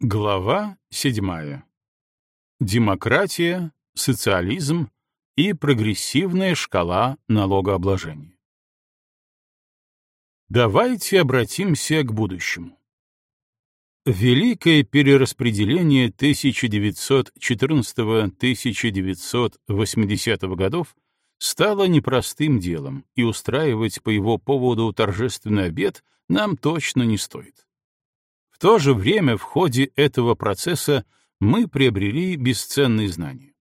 Глава 7. Демократия, социализм и прогрессивная шкала налогообложения. Давайте обратимся к будущему. Великое перераспределение 1914-1980 годов стало непростым делом, и устраивать по его поводу торжественный обед нам точно не стоит. В то же время в ходе этого процесса мы приобрели бесценные знания.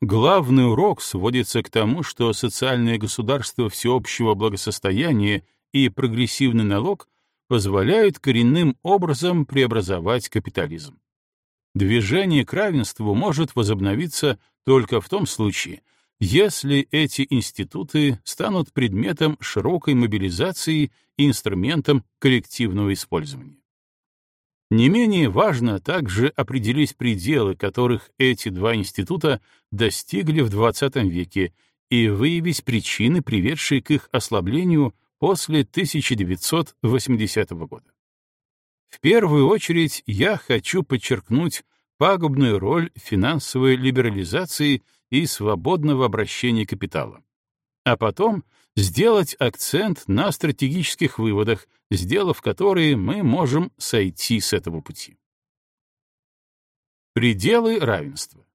Главный урок сводится к тому, что социальное государство всеобщего благосостояния и прогрессивный налог позволяют коренным образом преобразовать капитализм. Движение к равенству может возобновиться только в том случае, если эти институты станут предметом широкой мобилизации и инструментом коллективного использования. Не менее важно также определить пределы, которых эти два института достигли в XX веке, и выявить причины, приведшие к их ослаблению после 1980 года. В первую очередь я хочу подчеркнуть пагубную роль финансовой либерализации и свободного обращения капитала, а потом сделать акцент на стратегических выводах, сделав которые мы можем сойти с этого пути. Пределы равенства.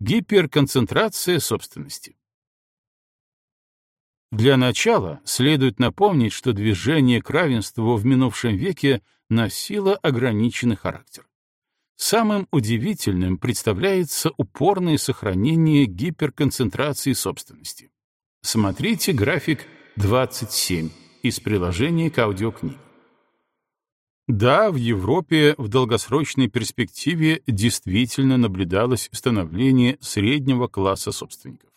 Гиперконцентрация собственности. Для начала следует напомнить, что движение к равенству в минувшем веке носило ограниченный характер. Самым удивительным представляется упорное сохранение гиперконцентрации собственности. Смотрите график 27 из приложения к аудиокниге. Да, в Европе в долгосрочной перспективе действительно наблюдалось становление среднего класса собственников.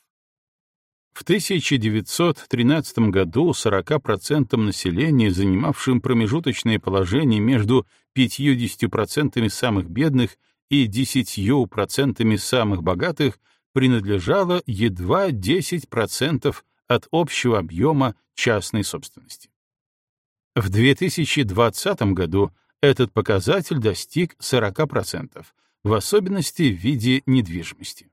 В 1913 году 40% населения, занимавшим промежуточное положение между 50% самых бедных и 10% самых богатых, принадлежало едва 10% от общего объема частной собственности. В 2020 году этот показатель достиг 40%, в особенности в виде недвижимости.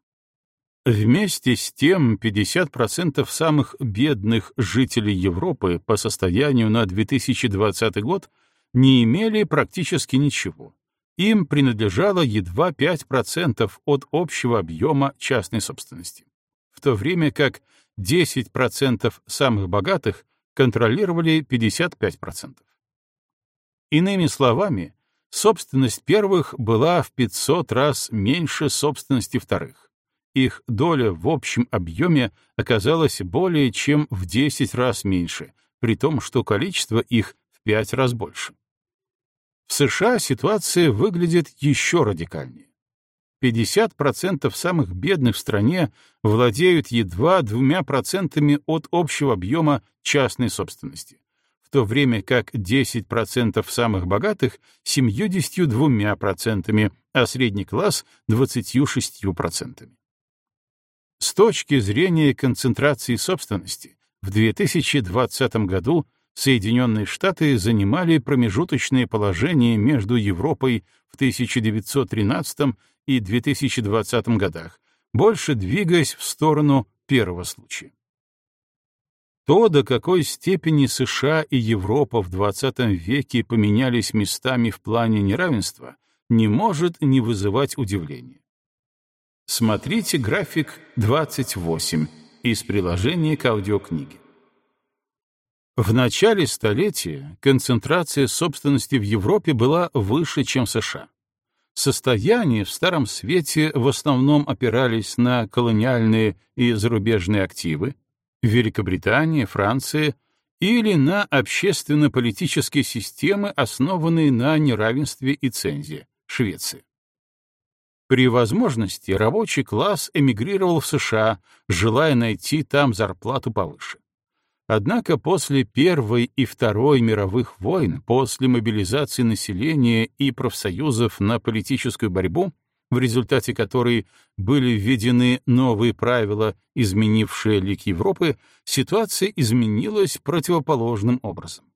Вместе с тем 50% самых бедных жителей Европы по состоянию на 2020 год не имели практически ничего, им принадлежало едва 5% от общего объема частной собственности, в то время как 10% самых богатых контролировали 55%. Иными словами, собственность первых была в 500 раз меньше собственности вторых. Их доля в общем объеме оказалась более чем в 10 раз меньше, при том, что количество их в 5 раз больше. В США ситуация выглядит еще радикальнее. 50% самых бедных в стране владеют едва двумя процентами от общего объема частной собственности, в то время как 10% самых богатых — 72%, а средний класс — 26%. С точки зрения концентрации собственности, в 2020 году Соединенные Штаты занимали промежуточное положение между Европой в 1913 и 2020 годах, больше двигаясь в сторону первого случая. То, до какой степени США и Европа в XX веке поменялись местами в плане неравенства, не может не вызывать удивления. Смотрите график 28 из приложения к аудиокниге. В начале столетия концентрация собственности в Европе была выше, чем в США. Состояния в Старом Свете в основном опирались на колониальные и зарубежные активы, Великобритания, Франция, или на общественно-политические системы, основанные на неравенстве и цензе, Швеция. При возможности рабочий класс эмигрировал в США, желая найти там зарплату повыше. Однако после Первой и Второй мировых войн, после мобилизации населения и профсоюзов на политическую борьбу, в результате которой были введены новые правила, изменившие лик Европы, ситуация изменилась противоположным образом.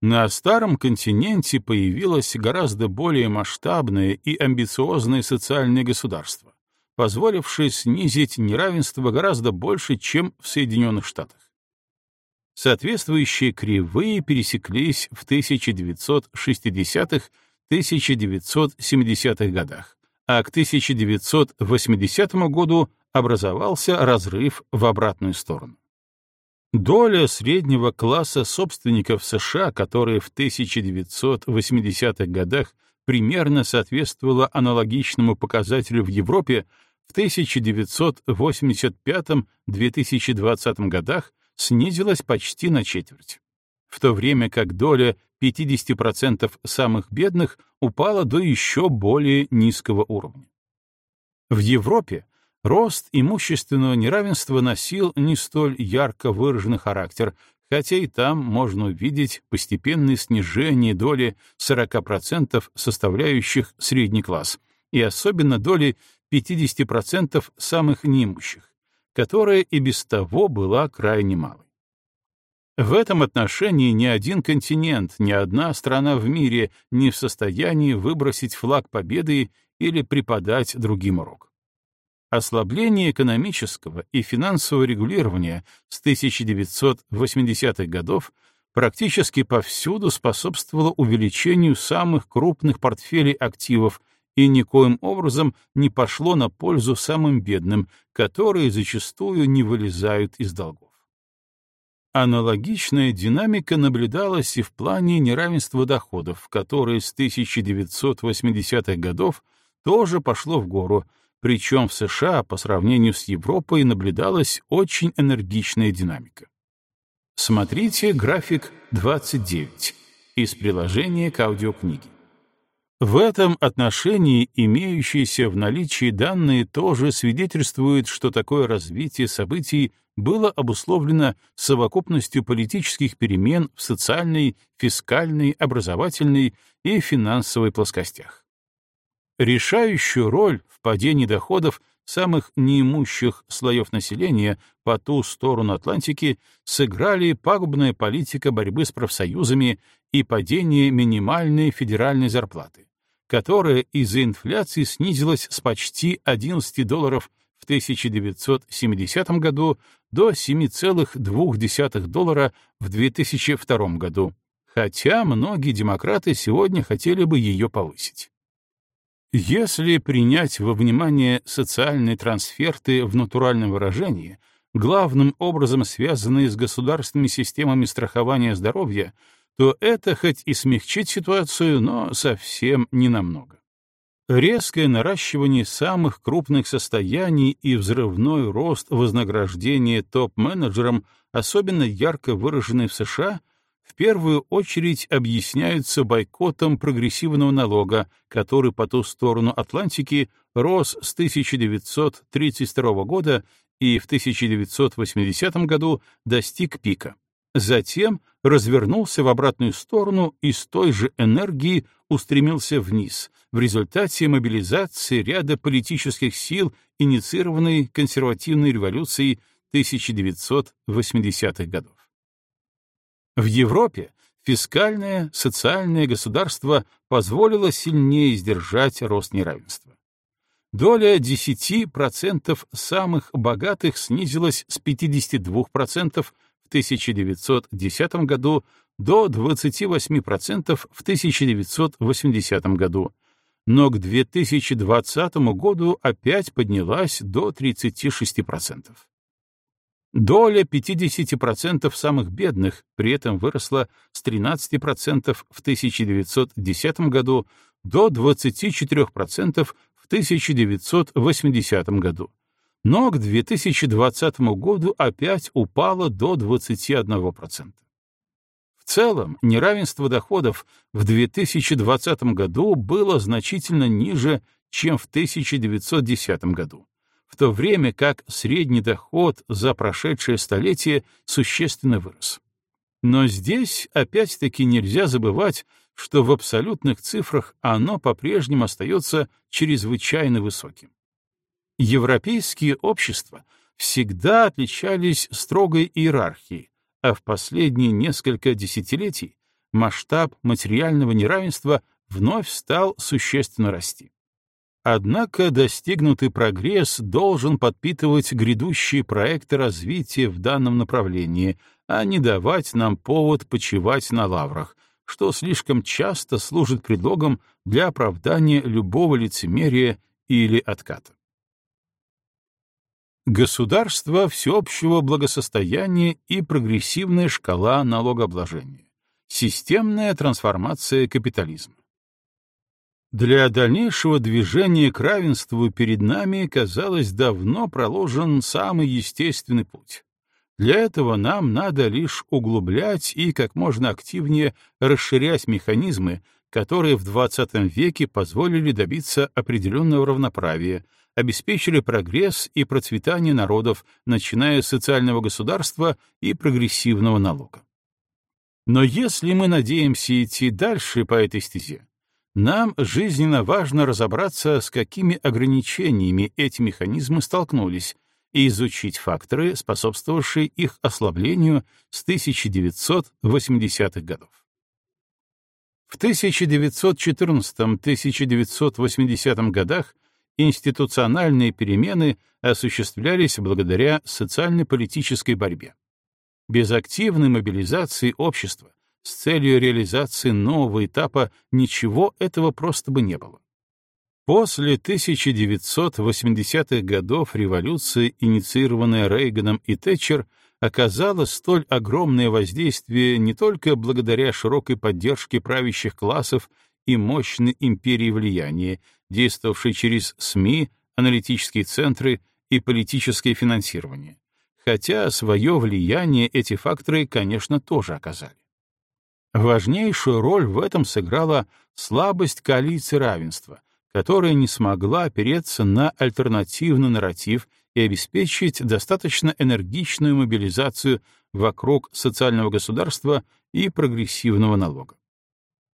На старом континенте появилось гораздо более масштабное и амбициозное социальное государство, позволившее снизить неравенство гораздо больше, чем в Соединенных Штатах. Соответствующие кривые пересеклись в 1960-1970-х годах, а к 1980 году образовался разрыв в обратную сторону. Доля среднего класса собственников США, которая в 1980-х годах примерно соответствовала аналогичному показателю в Европе, в 1985-2020 годах снизилась почти на четверть, в то время как доля 50% самых бедных упала до еще более низкого уровня. В Европе рост имущественного неравенства носил не столь ярко выраженный характер, хотя и там можно увидеть постепенное снижение доли 40% составляющих средний класс, и особенно доли 50% самых неимущих, которая и без того была крайне малой. В этом отношении ни один континент, ни одна страна в мире не в состоянии выбросить флаг победы или преподать другим урок. Ослабление экономического и финансового регулирования с 1980-х годов практически повсюду способствовало увеличению самых крупных портфелей активов и никоим образом не пошло на пользу самым бедным, которые зачастую не вылезают из долгов. Аналогичная динамика наблюдалась и в плане неравенства доходов, которое с 1980-х годов тоже пошло в гору, причем в США по сравнению с Европой наблюдалась очень энергичная динамика. Смотрите график 29 из приложения к аудиокниге. В этом отношении имеющиеся в наличии данные тоже свидетельствуют, что такое развитие событий было обусловлено совокупностью политических перемен в социальной, фискальной, образовательной и финансовой плоскостях. Решающую роль в падении доходов самых неимущих слоев населения по ту сторону Атлантики сыграли пагубная политика борьбы с профсоюзами и падение минимальной федеральной зарплаты которая из-за инфляции снизилась с почти 11 долларов в 1970 году до 7,2 доллара в 2002 году, хотя многие демократы сегодня хотели бы ее повысить. Если принять во внимание социальные трансферты в натуральном выражении, главным образом связанные с государственными системами страхования здоровья, то это хоть и смягчит ситуацию, но совсем не намного. Резкое наращивание самых крупных состояний и взрывной рост вознаграждения топ-менеджерам, особенно ярко выраженный в США, в первую очередь объясняются бойкотом прогрессивного налога, который по ту сторону Атлантики рос с 1932 года и в 1980 году достиг пика. Затем развернулся в обратную сторону и с той же энергией устремился вниз, в результате мобилизации ряда политических сил, инициированной консервативной революцией 1980-х годов. В Европе фискальное, социальное государство позволило сильнее сдержать рост неравенства. Доля 10% самых богатых снизилась с 52% 1910 году до 28% в 1980 году, но к 2020 году опять поднялась до 36%. Доля 50% самых бедных при этом выросла с 13% в 1910 году до 24% в 1980 году но к 2020 году опять упало до 21%. В целом, неравенство доходов в 2020 году было значительно ниже, чем в 1910 году, в то время как средний доход за прошедшее столетие существенно вырос. Но здесь опять-таки нельзя забывать, что в абсолютных цифрах оно по-прежнему остается чрезвычайно высоким. Европейские общества всегда отличались строгой иерархией, а в последние несколько десятилетий масштаб материального неравенства вновь стал существенно расти. Однако достигнутый прогресс должен подпитывать грядущие проекты развития в данном направлении, а не давать нам повод почивать на лаврах, что слишком часто служит предлогом для оправдания любого лицемерия или отката. Государство всеобщего благосостояния и прогрессивная шкала налогообложения. Системная трансформация капитализма. Для дальнейшего движения к равенству перед нами, казалось, давно проложен самый естественный путь. Для этого нам надо лишь углублять и как можно активнее расширять механизмы, которые в XX веке позволили добиться определенного равноправия, обеспечили прогресс и процветание народов, начиная с социального государства и прогрессивного налога. Но если мы надеемся идти дальше по этой стезе, нам жизненно важно разобраться, с какими ограничениями эти механизмы столкнулись, и изучить факторы, способствовавшие их ослаблению с 1980-х годов. В 1914-1980 годах институциональные перемены осуществлялись благодаря социально-политической борьбе. Без активной мобилизации общества с целью реализации нового этапа ничего этого просто бы не было. После 1980-х годов революция, инициированная Рейганом и Тэтчер, оказала столь огромное воздействие не только благодаря широкой поддержке правящих классов и мощной империи влияния, действовавшей через СМИ, аналитические центры и политическое финансирование, хотя свое влияние эти факторы, конечно, тоже оказали. Важнейшую роль в этом сыграла слабость коалиции равенства, которая не смогла опереться на альтернативный нарратив и обеспечить достаточно энергичную мобилизацию вокруг социального государства и прогрессивного налога.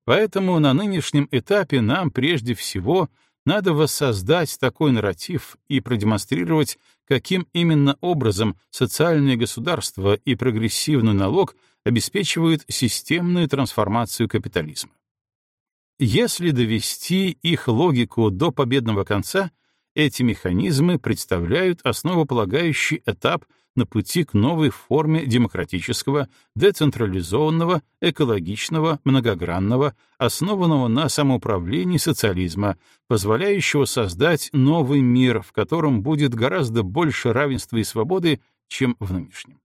Поэтому на нынешнем этапе нам прежде всего надо воссоздать такой нарратив и продемонстрировать, каким именно образом социальное государство и прогрессивный налог обеспечивают системную трансформацию капитализма. Если довести их логику до победного конца, эти механизмы представляют основополагающий этап на пути к новой форме демократического, децентрализованного, экологичного, многогранного, основанного на самоуправлении социализма, позволяющего создать новый мир, в котором будет гораздо больше равенства и свободы, чем в нынешнем.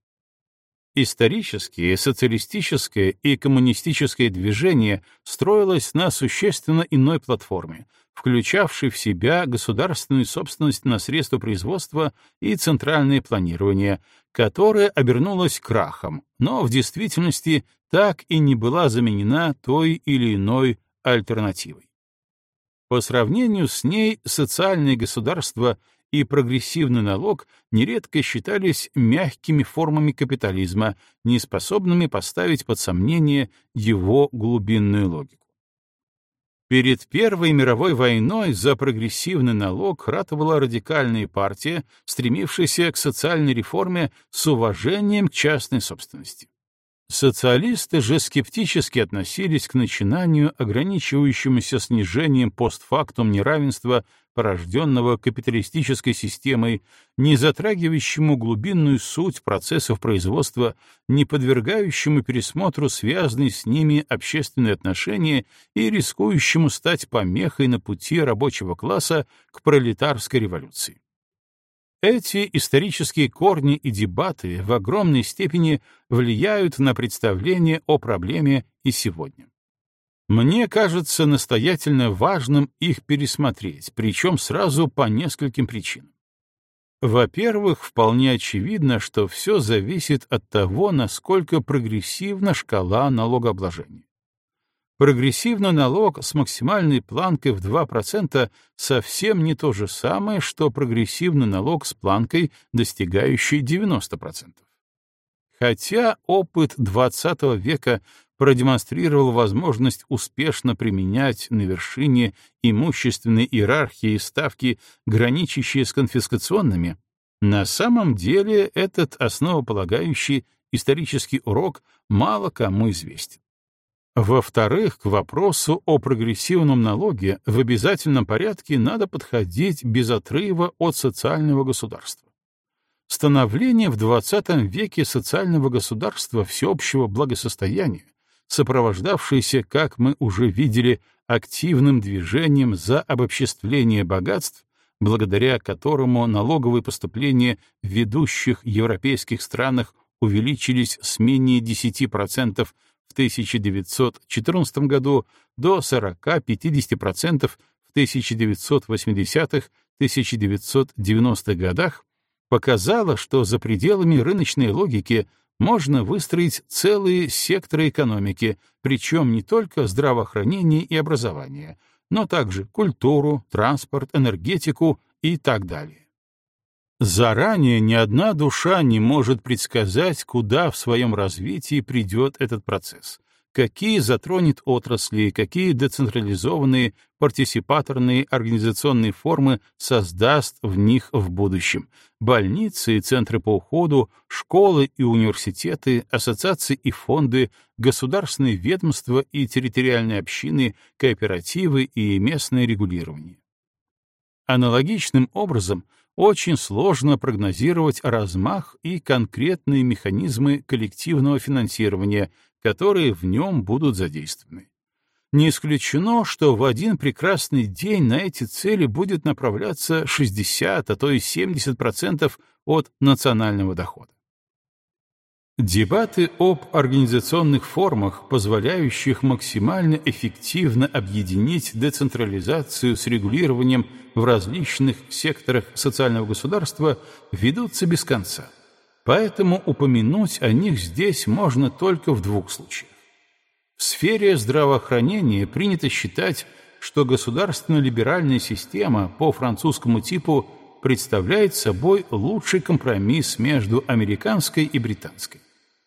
Исторические, социалистическое и коммунистическое движение строилось на существенно иной платформе, включавшей в себя государственную собственность на средства производства и центральное планирование, которое обернулось крахом, но в действительности так и не была заменена той или иной альтернативой. По сравнению с ней социальное государство и прогрессивный налог нередко считались мягкими формами капитализма, не способными поставить под сомнение его глубинную логику. Перед Первой мировой войной за прогрессивный налог ратовала радикальная партия, стремившаяся к социальной реформе с уважением к частной собственности. Социалисты же скептически относились к начинанию, ограничивающемуся снижением постфактум неравенства, порожденного капиталистической системой, не затрагивающему глубинную суть процессов производства, не подвергающему пересмотру связанные с ними общественные отношения и рискующему стать помехой на пути рабочего класса к пролетарской революции. Эти исторические корни и дебаты в огромной степени влияют на представление о проблеме и сегодня. Мне кажется настоятельно важным их пересмотреть, причем сразу по нескольким причинам. Во-первых, вполне очевидно, что все зависит от того, насколько прогрессивна шкала налогообложения. Прогрессивный налог с максимальной планкой в 2% совсем не то же самое, что прогрессивный налог с планкой, достигающей 90%. Хотя опыт XX века продемонстрировал возможность успешно применять на вершине имущественной иерархии ставки, граничащие с конфискационными, на самом деле этот основополагающий исторический урок мало кому известен. Во-вторых, к вопросу о прогрессивном налоге в обязательном порядке надо подходить без отрыва от социального государства. Становление в XX веке социального государства всеобщего благосостояния, сопровождавшееся, как мы уже видели, активным движением за обобществление богатств, благодаря которому налоговые поступления в ведущих европейских странах увеличились с менее 10% в 1914 году до 40-50% в 1980-1990-х годах, показало, что за пределами рыночной логики можно выстроить целые секторы экономики, причем не только здравоохранение и образование, но также культуру, транспорт, энергетику и так далее. Заранее ни одна душа не может предсказать, куда в своем развитии придет этот процесс, какие затронет отрасли, какие децентрализованные, партисипаторные организационные формы создаст в них в будущем. Больницы и центры по уходу, школы и университеты, ассоциации и фонды, государственные ведомства и территориальные общины, кооперативы и местное регулирование. Аналогичным образом очень сложно прогнозировать размах и конкретные механизмы коллективного финансирования, которые в нем будут задействованы. Не исключено, что в один прекрасный день на эти цели будет направляться 60, а то и 70% от национального дохода. Дебаты об организационных формах, позволяющих максимально эффективно объединить децентрализацию с регулированием в различных секторах социального государства, ведутся без конца. Поэтому упомянуть о них здесь можно только в двух случаях. В сфере здравоохранения принято считать, что государственно-либеральная система по французскому типу представляет собой лучший компромисс между американской и британской.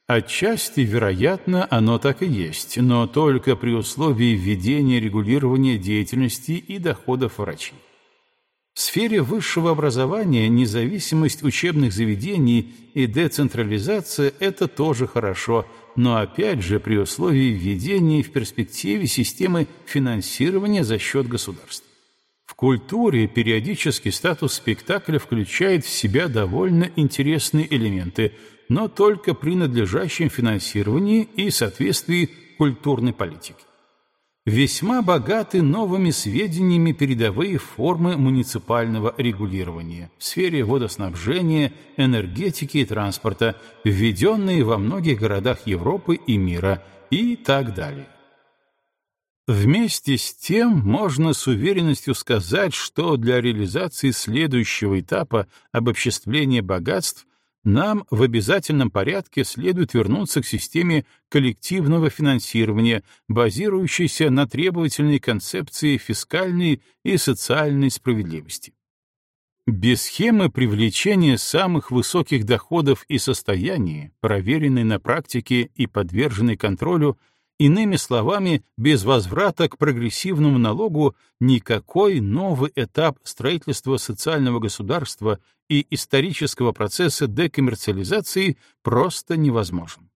Отчасти, вероятно, оно так и есть, но только при условии введения регулирования деятельности и доходов врачей. В сфере высшего образования независимость учебных заведений и децентрализация — это тоже хорошо, но опять же при условии введения в перспективе системы финансирования за счет государства. В культуре периодический статус спектакля включает в себя довольно интересные элементы — но только при надлежащем финансировании и соответствии культурной политике. Весьма богаты новыми сведениями передовые формы муниципального регулирования в сфере водоснабжения, энергетики и транспорта, введенные во многих городах Европы и мира и так далее. Вместе с тем можно с уверенностью сказать, что для реализации следующего этапа обобществления богатств нам в обязательном порядке следует вернуться к системе коллективного финансирования, базирующейся на требовательной концепции фискальной и социальной справедливости. Без схемы привлечения самых высоких доходов и состояний, проверенной на практике и подверженной контролю, Иными словами, без возврата к прогрессивному налогу никакой новый этап строительства социального государства и исторического процесса декоммерциализации просто невозможен.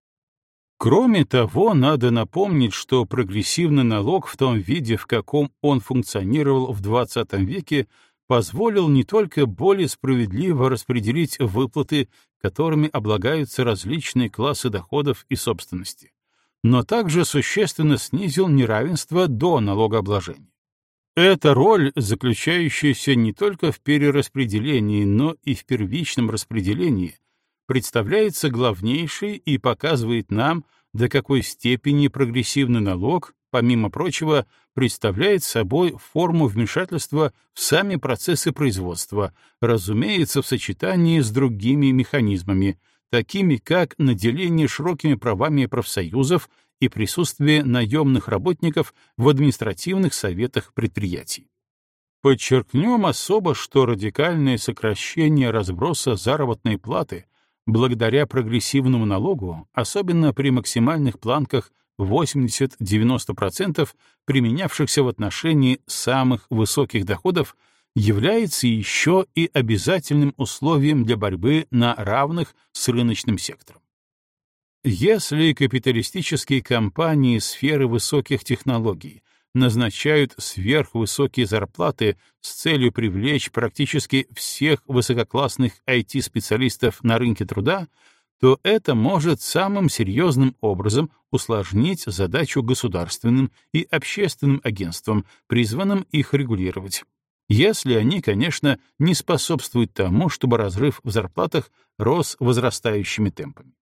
Кроме того, надо напомнить, что прогрессивный налог в том виде, в каком он функционировал в XX веке, позволил не только более справедливо распределить выплаты, которыми облагаются различные классы доходов и собственности, но также существенно снизил неравенство до налогообложения. Эта роль, заключающаяся не только в перераспределении, но и в первичном распределении, представляется главнейшей и показывает нам, до какой степени прогрессивный налог, помимо прочего, представляет собой форму вмешательства в сами процессы производства, разумеется, в сочетании с другими механизмами, такими как наделение широкими правами профсоюзов и присутствие наемных работников в административных советах предприятий. Подчеркнем особо, что радикальное сокращение разброса заработной платы благодаря прогрессивному налогу, особенно при максимальных планках 80-90%, применявшихся в отношении самых высоких доходов, является еще и обязательным условием для борьбы на равных с рыночным сектором. Если капиталистические компании сферы высоких технологий назначают сверхвысокие зарплаты с целью привлечь практически всех высококлассных IT-специалистов на рынке труда, то это может самым серьезным образом усложнить задачу государственным и общественным агентствам, призванным их регулировать. Если они, конечно, не способствуют тому, чтобы разрыв в зарплатах рос возрастающими темпами.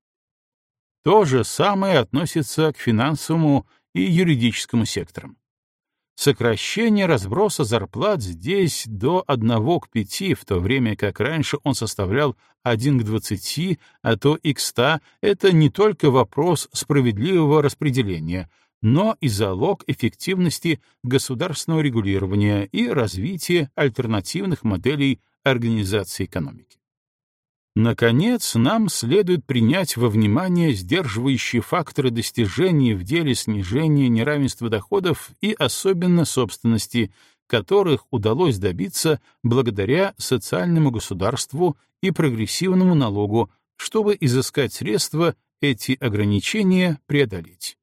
То же самое относится к финансовому и юридическому секторам. Сокращение разброса зарплат здесь до 1 к 5, в то время как раньше он составлял 1 к 20, а то и к 100, это не только вопрос справедливого распределения, но и залог эффективности государственного регулирования и развития альтернативных моделей организации экономики. Наконец, нам следует принять во внимание сдерживающие факторы достижений в деле снижения неравенства доходов и особенно собственности, которых удалось добиться благодаря социальному государству и прогрессивному налогу, чтобы изыскать средства эти ограничения преодолеть.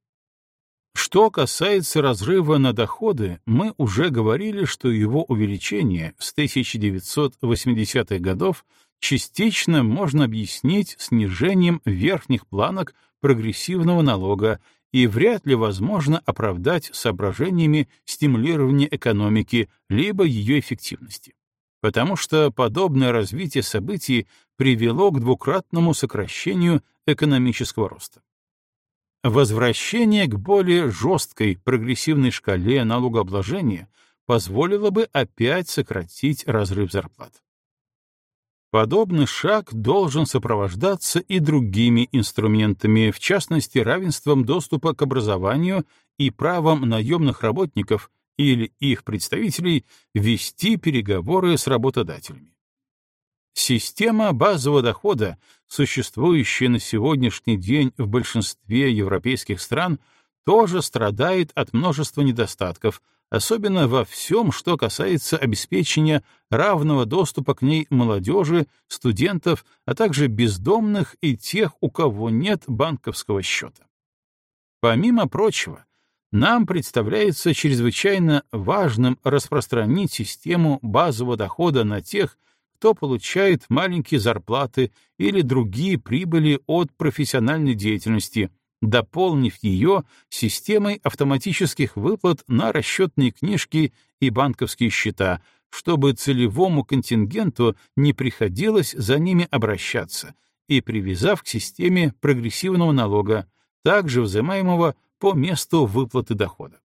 Что касается разрыва на доходы, мы уже говорили, что его увеличение с 1980-х годов частично можно объяснить снижением верхних планок прогрессивного налога и вряд ли возможно оправдать соображениями стимулирования экономики либо ее эффективности. Потому что подобное развитие событий привело к двукратному сокращению экономического роста. Возвращение к более жесткой прогрессивной шкале налогообложения позволило бы опять сократить разрыв зарплат. Подобный шаг должен сопровождаться и другими инструментами, в частности, равенством доступа к образованию и правом наемных работников или их представителей вести переговоры с работодателями. Система базового дохода, существующая на сегодняшний день в большинстве европейских стран, тоже страдает от множества недостатков, особенно во всем, что касается обеспечения равного доступа к ней молодежи, студентов, а также бездомных и тех, у кого нет банковского счета. Помимо прочего, нам представляется чрезвычайно важным распространить систему базового дохода на тех, кто получает маленькие зарплаты или другие прибыли от профессиональной деятельности, дополнив ее системой автоматических выплат на расчетные книжки и банковские счета, чтобы целевому контингенту не приходилось за ними обращаться, и привязав к системе прогрессивного налога, также взимаемого по месту выплаты дохода.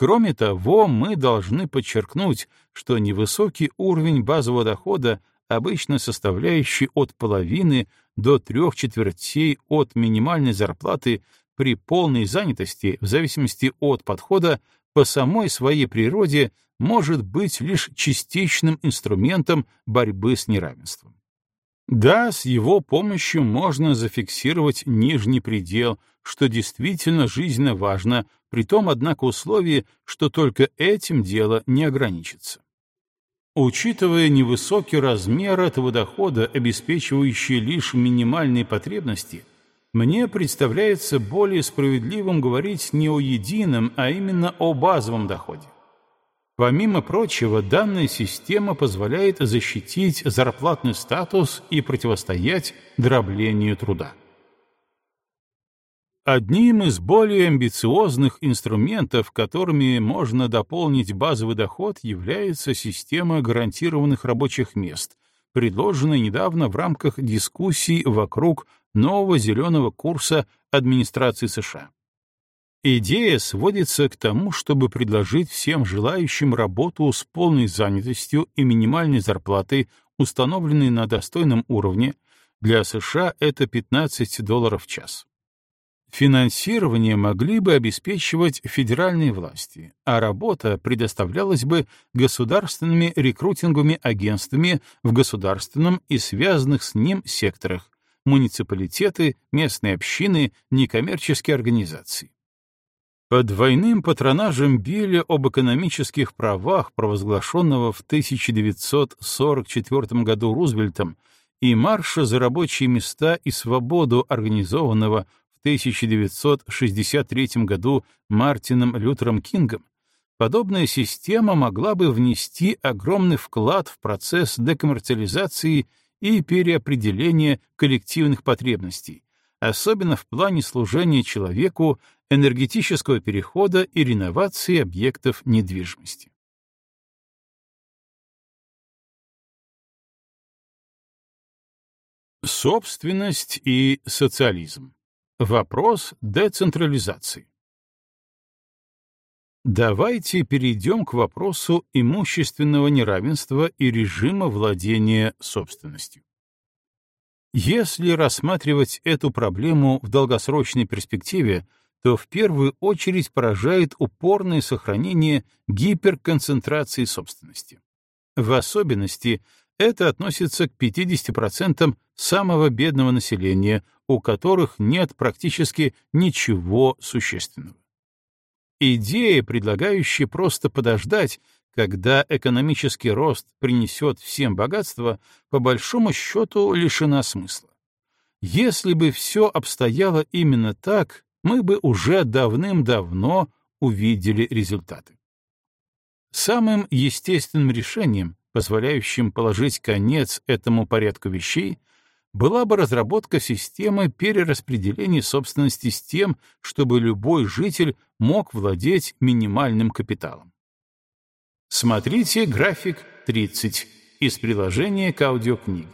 Кроме того, мы должны подчеркнуть, что невысокий уровень базового дохода обычно составляющий от половины до трех четвертей от минимальной зарплаты при полной занятости, в зависимости от подхода, по самой своей природе может быть лишь частичным инструментом борьбы с неравенством. Да, с его помощью можно зафиксировать нижний предел, что действительно жизненно важно, при том, однако, условии, что только этим дело не ограничится. Учитывая невысокий размер этого дохода, обеспечивающий лишь минимальные потребности, мне представляется более справедливым говорить не о едином, а именно о базовом доходе. Помимо прочего, данная система позволяет защитить зарплатный статус и противостоять дроблению труда. Одним из более амбициозных инструментов, которыми можно дополнить базовый доход, является система гарантированных рабочих мест, предложенная недавно в рамках дискуссий вокруг нового зеленого курса администрации США. Идея сводится к тому, чтобы предложить всем желающим работу с полной занятостью и минимальной зарплатой, установленной на достойном уровне, для США это 15 долларов в час. Финансирование могли бы обеспечивать федеральные власти, а работа предоставлялась бы государственными рекрутинговыми агентствами в государственном и связанных с ним секторах, муниципалитеты, местные общины, некоммерческие организации. Под двойным патронажем Билля об экономических правах, провозглашенного в 1944 году Рузвельтом, и марша за рабочие места и свободу, организованного в 1963 году Мартином Лютером Кингом, подобная система могла бы внести огромный вклад в процесс декоммерциализации и переопределения коллективных потребностей, особенно в плане служения человеку, энергетического перехода и реновации объектов недвижимости. Собственность и социализм. Вопрос децентрализации. Давайте перейдем к вопросу имущественного неравенства и режима владения собственностью. Если рассматривать эту проблему в долгосрочной перспективе, то в первую очередь поражает упорное сохранение гиперконцентрации собственности. В особенности это относится к 50% самого бедного населения, у которых нет практически ничего существенного. Идея, предлагающая просто подождать, когда экономический рост принесет всем богатство, по большому счету лишена смысла. Если бы все обстояло именно так, мы бы уже давным-давно увидели результаты. Самым естественным решением, позволяющим положить конец этому порядку вещей, была бы разработка системы перераспределения собственности с тем, чтобы любой житель мог владеть минимальным капиталом. Смотрите график 30 из приложения к аудиокниге.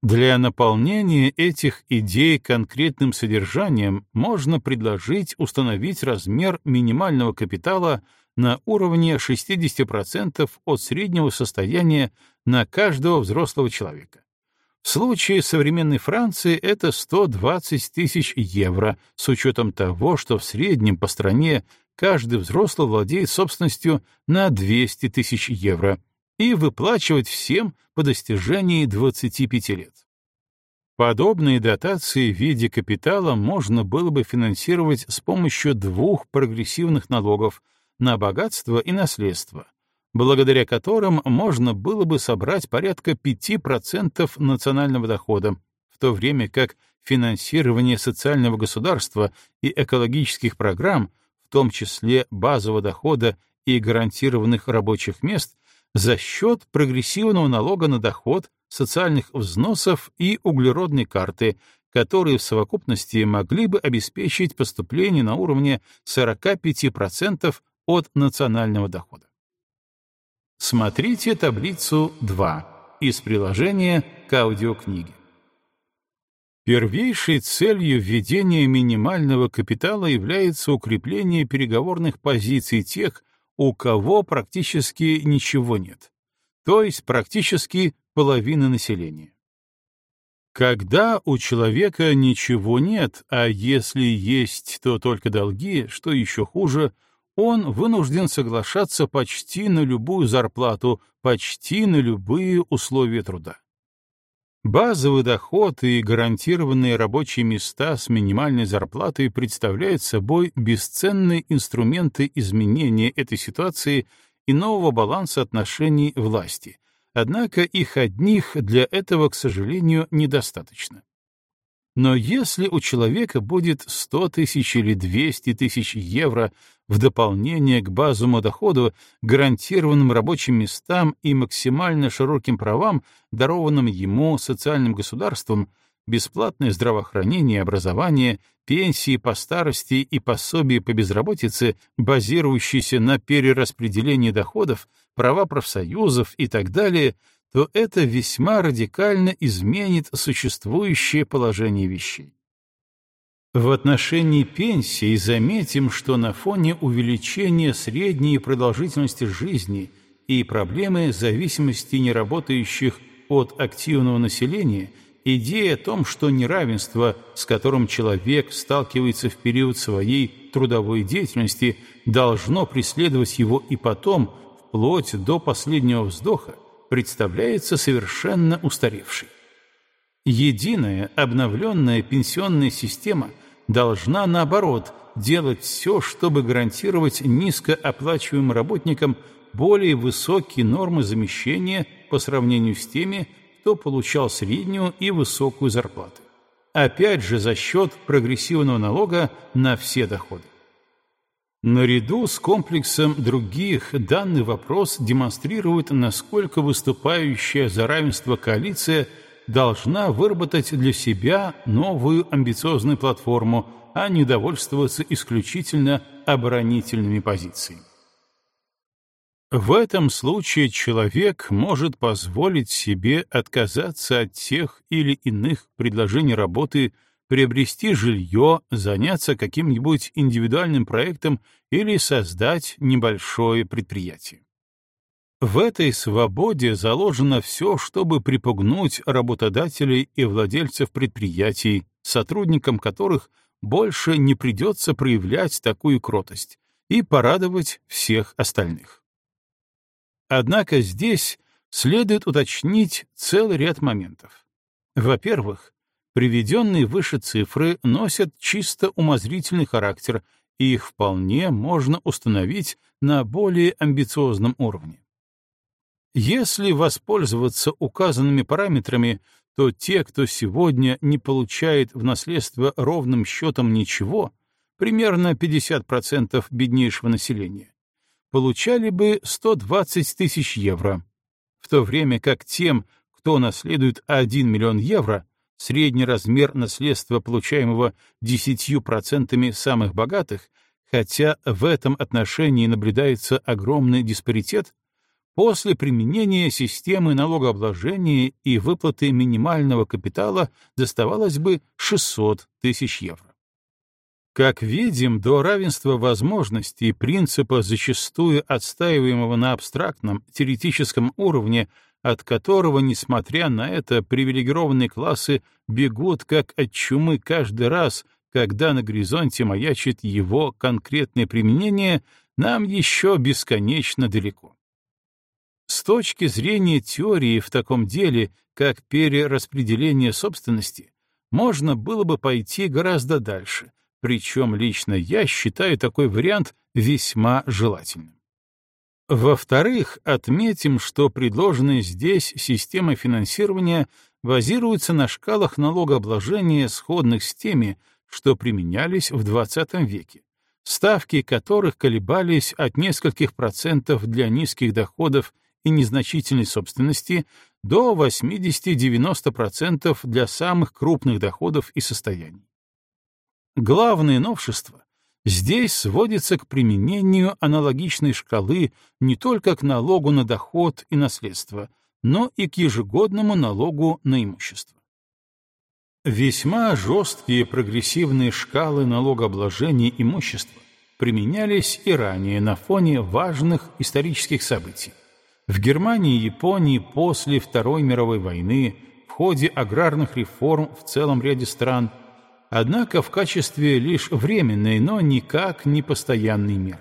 Для наполнения этих идей конкретным содержанием можно предложить установить размер минимального капитала на уровне 60% от среднего состояния на каждого взрослого человека. В случае современной Франции это 120 тысяч евро, с учетом того, что в среднем по стране каждый взрослый владеет собственностью на 200 тысяч евро и выплачивать всем по достижении 25 лет. Подобные дотации в виде капитала можно было бы финансировать с помощью двух прогрессивных налогов на богатство и наследство, благодаря которым можно было бы собрать порядка 5% национального дохода, в то время как финансирование социального государства и экологических программ том числе базового дохода и гарантированных рабочих мест, за счет прогрессивного налога на доход, социальных взносов и углеродной карты, которые в совокупности могли бы обеспечить поступление на уровне 45% от национального дохода. Смотрите таблицу 2 из приложения к аудиокниге. Первейшей целью введения минимального капитала является укрепление переговорных позиций тех, у кого практически ничего нет, то есть практически половина населения. Когда у человека ничего нет, а если есть, то только долги, что еще хуже, он вынужден соглашаться почти на любую зарплату, почти на любые условия труда. Базовый доход и гарантированные рабочие места с минимальной зарплатой представляют собой бесценные инструменты изменения этой ситуации и нового баланса отношений власти, однако их одних для этого, к сожалению, недостаточно. Но если у человека будет 100 тысяч или 200 тысяч евро в дополнение к базовому доходу, гарантированным рабочим местам и максимально широким правам, дарованным ему социальным государством, бесплатное здравоохранение, образование, пенсии по старости и пособия по безработице, базирующиеся на перераспределении доходов, права профсоюзов и так далее — то это весьма радикально изменит существующее положение вещей. В отношении пенсии заметим, что на фоне увеличения средней продолжительности жизни и проблемы зависимости неработающих от активного населения, идея о том, что неравенство, с которым человек сталкивается в период своей трудовой деятельности, должно преследовать его и потом, вплоть до последнего вздоха, представляется совершенно устаревшей. Единая обновленная пенсионная система должна, наоборот, делать все, чтобы гарантировать низкооплачиваемым работникам более высокие нормы замещения по сравнению с теми, кто получал среднюю и высокую зарплаты. Опять же за счет прогрессивного налога на все доходы. Наряду с комплексом других данный вопрос демонстрирует, насколько выступающая за равенство коалиция должна выработать для себя новую амбициозную платформу, а не довольствоваться исключительно оборонительными позициями. В этом случае человек может позволить себе отказаться от тех или иных предложений работы, приобрести жилье, заняться каким-нибудь индивидуальным проектом или создать небольшое предприятие. В этой свободе заложено все, чтобы припугнуть работодателей и владельцев предприятий, сотрудникам которых больше не придется проявлять такую кротость, и порадовать всех остальных. Однако здесь следует уточнить целый ряд моментов. Во-первых, приведенные выше цифры носят чисто умозрительный характер, и их вполне можно установить на более амбициозном уровне. Если воспользоваться указанными параметрами, то те, кто сегодня не получает в наследство ровным счетом ничего, примерно 50% беднейшего населения, получали бы 120 тысяч евро, в то время как тем, кто наследует 1 миллион евро, средний размер наследства, получаемого 10% самых богатых, хотя в этом отношении наблюдается огромный диспаритет, после применения системы налогообложения и выплаты минимального капитала доставалось бы 600 тысяч евро. Как видим, до равенства возможностей принципа, зачастую отстаиваемого на абстрактном, теоретическом уровне, от которого, несмотря на это, привилегированные классы бегут как от чумы каждый раз, когда на горизонте маячит его конкретное применение, нам еще бесконечно далеко. С точки зрения теории в таком деле, как перераспределение собственности, можно было бы пойти гораздо дальше — причем лично я считаю такой вариант весьма желательным. Во-вторых, отметим, что предложенная здесь система финансирования базируется на шкалах налогообложения, сходных с теми, что применялись в XX веке, ставки которых колебались от нескольких процентов для низких доходов и незначительной собственности до 80-90% для самых крупных доходов и состояний. Главное новшество здесь сводится к применению аналогичной шкалы не только к налогу на доход и наследство, но и к ежегодному налогу на имущество. Весьма жесткие прогрессивные шкалы налогообложения имущества применялись и ранее на фоне важных исторических событий. В Германии и Японии после Второй мировой войны, в ходе аграрных реформ в целом ряде стран – однако в качестве лишь временной, но никак не постоянной меры.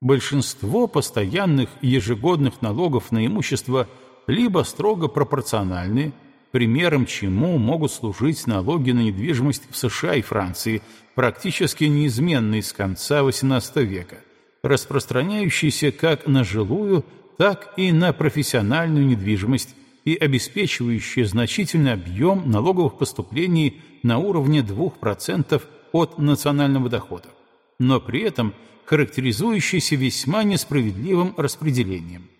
Большинство постоянных ежегодных налогов на имущество либо строго пропорциональны, примером чему могут служить налоги на недвижимость в США и Франции, практически неизменные с конца XVIII века, распространяющиеся как на жилую, так и на профессиональную недвижимость и обеспечивающие значительный объем налоговых поступлений на уровне 2% от национального дохода, но при этом характеризующиеся весьма несправедливым распределением.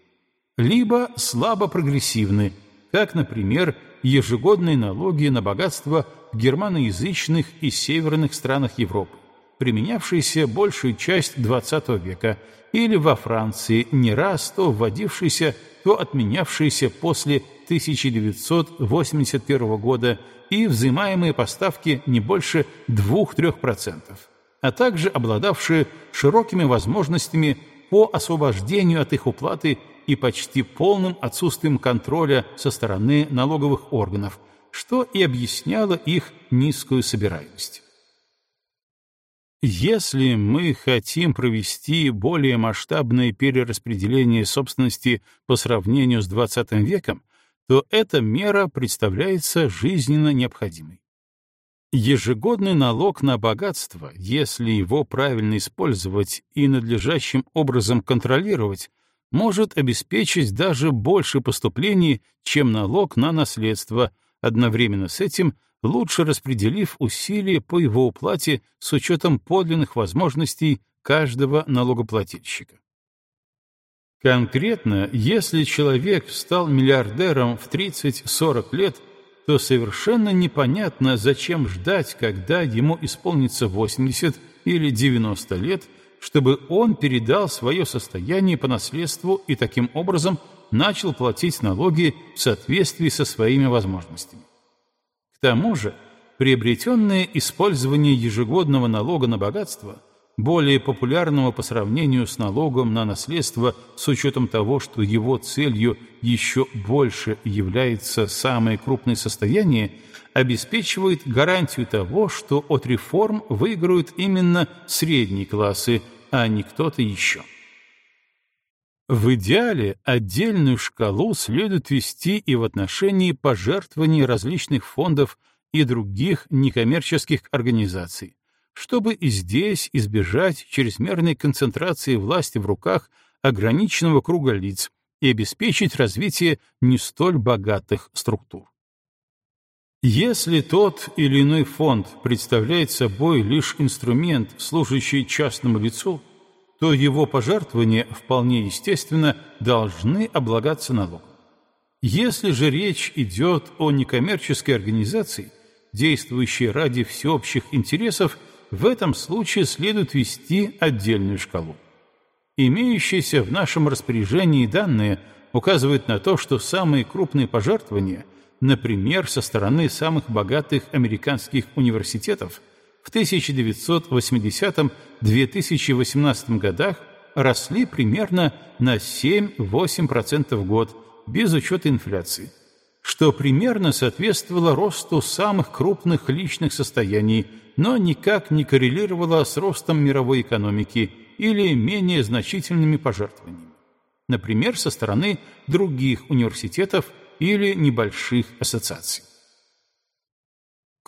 Либо слабо прогрессивны, как, например, ежегодные налоги на богатство в германоязычных и северных странах Европы, применявшиеся большую часть XX века, или во Франции не раз то вводившиеся, то отменявшиеся после 1981 года и взимаемые поставки не больше 2-3%, а также обладавшие широкими возможностями по освобождению от их уплаты и почти полным отсутствием контроля со стороны налоговых органов, что и объясняло их низкую собираемость. Если мы хотим провести более масштабное перераспределение собственности по сравнению с XX веком, то эта мера представляется жизненно необходимой. Ежегодный налог на богатство, если его правильно использовать и надлежащим образом контролировать, может обеспечить даже больше поступлений, чем налог на наследство, одновременно с этим лучше распределив усилия по его уплате с учетом подлинных возможностей каждого налогоплательщика. Конкретно, если человек стал миллиардером в 30-40 лет, то совершенно непонятно, зачем ждать, когда ему исполнится 80 или 90 лет, чтобы он передал свое состояние по наследству и таким образом начал платить налоги в соответствии со своими возможностями. К тому же, приобретенное использование ежегодного налога на богатство – более популярного по сравнению с налогом на наследство с учетом того, что его целью еще больше является самое крупное состояние, обеспечивает гарантию того, что от реформ выиграют именно средние классы, а не кто-то еще. В идеале отдельную шкалу следует вести и в отношении пожертвований различных фондов и других некоммерческих организаций, чтобы и здесь избежать чрезмерной концентрации власти в руках ограниченного круга лиц и обеспечить развитие не столь богатых структур. Если тот или иной фонд представляет собой лишь инструмент, служащий частному лицу, то его пожертвования вполне естественно должны облагаться налогом. Если же речь идет о некоммерческой организации, действующей ради всеобщих интересов, в этом случае следует ввести отдельную шкалу. Имеющиеся в нашем распоряжении данные указывают на то, что самые крупные пожертвования, например, со стороны самых богатых американских университетов, в 1980-2018 годах росли примерно на 7-8% в год без учета инфляции, что примерно соответствовало росту самых крупных личных состояний но никак не коррелировала с ростом мировой экономики или менее значительными пожертвованиями, например, со стороны других университетов или небольших ассоциаций.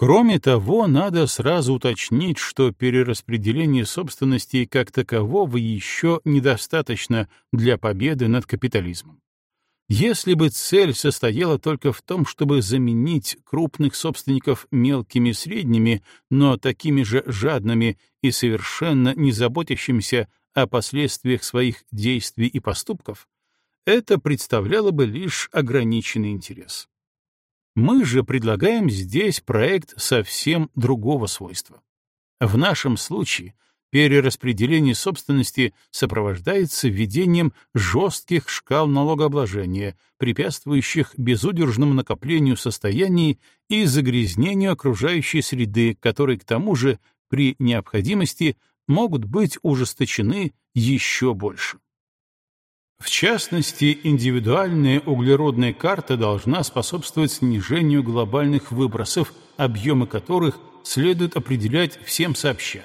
Кроме того, надо сразу уточнить, что перераспределение собственности как такового еще недостаточно для победы над капитализмом. Если бы цель состояла только в том, чтобы заменить крупных собственников мелкими и средними, но такими же жадными и совершенно не заботящимися о последствиях своих действий и поступков, это представляло бы лишь ограниченный интерес. Мы же предлагаем здесь проект совсем другого свойства. В нашем случае — перераспределение собственности сопровождается введением жестких шкал налогообложения, препятствующих безудержному накоплению состояний и загрязнению окружающей среды, которые, к тому же, при необходимости могут быть ужесточены еще больше. В частности, индивидуальная углеродная карта должна способствовать снижению глобальных выбросов, объемы которых следует определять всем сообща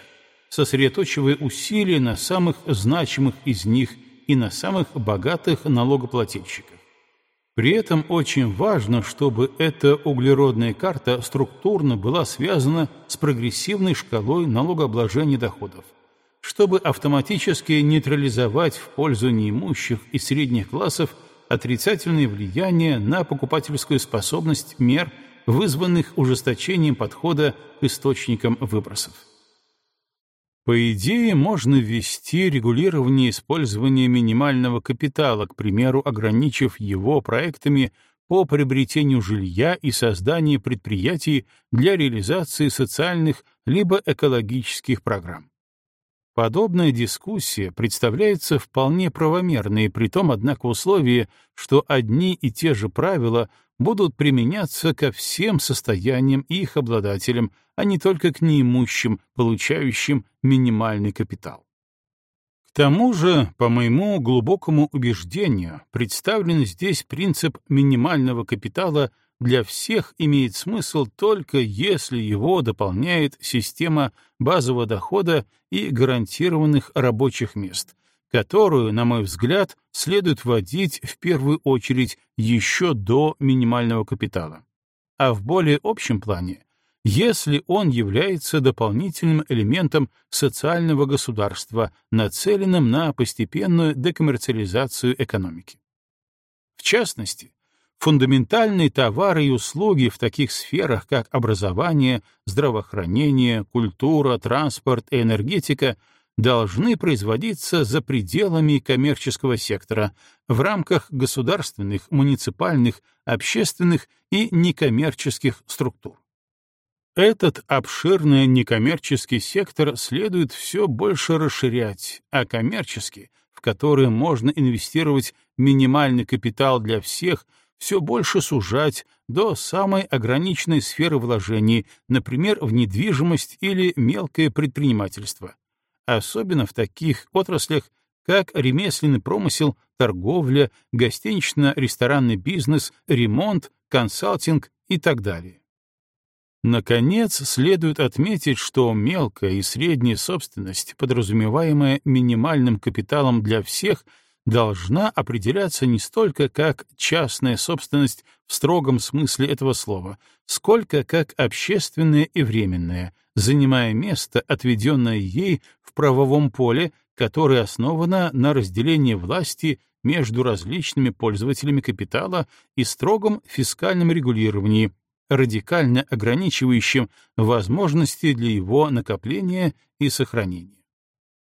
сосредоточивая усилия на самых значимых из них и на самых богатых налогоплательщиках. При этом очень важно, чтобы эта углеродная карта структурно была связана с прогрессивной шкалой налогообложения доходов, чтобы автоматически нейтрализовать в пользу неимущих и средних классов отрицательное влияние на покупательскую способность мер, вызванных ужесточением подхода к источникам выбросов. По идее, можно ввести регулирование использования минимального капитала, к примеру, ограничив его проектами по приобретению жилья и созданию предприятий для реализации социальных либо экологических программ. Подобная дискуссия представляется вполне правомерной, при том, однако, условии, что одни и те же правила будут применяться ко всем состояниям и их обладателям, а не только к неимущим, получающим минимальный капитал. К тому же, по моему глубокому убеждению, представленный здесь принцип минимального капитала для всех имеет смысл только если его дополняет система базового дохода и гарантированных рабочих мест, которую, на мой взгляд, следует вводить в первую очередь еще до минимального капитала. А в более общем плане если он является дополнительным элементом социального государства, нацеленным на постепенную декоммерциализацию экономики. В частности, фундаментальные товары и услуги в таких сферах, как образование, здравоохранение, культура, транспорт и энергетика, должны производиться за пределами коммерческого сектора, в рамках государственных, муниципальных, общественных и некоммерческих структур. Этот обширный некоммерческий сектор следует все больше расширять, а коммерческий, в который можно инвестировать минимальный капитал для всех, все больше сужать до самой ограниченной сферы вложений, например, в недвижимость или мелкое предпринимательство, особенно в таких отраслях, как ремесленный промысел, торговля, гостинично-ресторанный бизнес, ремонт, консалтинг и так далее. Наконец, следует отметить, что мелкая и средняя собственность, подразумеваемая минимальным капиталом для всех, должна определяться не столько как частная собственность в строгом смысле этого слова, сколько как общественная и временная, занимая место, отведенное ей в правовом поле, которое основано на разделении власти между различными пользователями капитала и строгом фискальном регулировании, радикально ограничивающим возможности для его накопления и сохранения.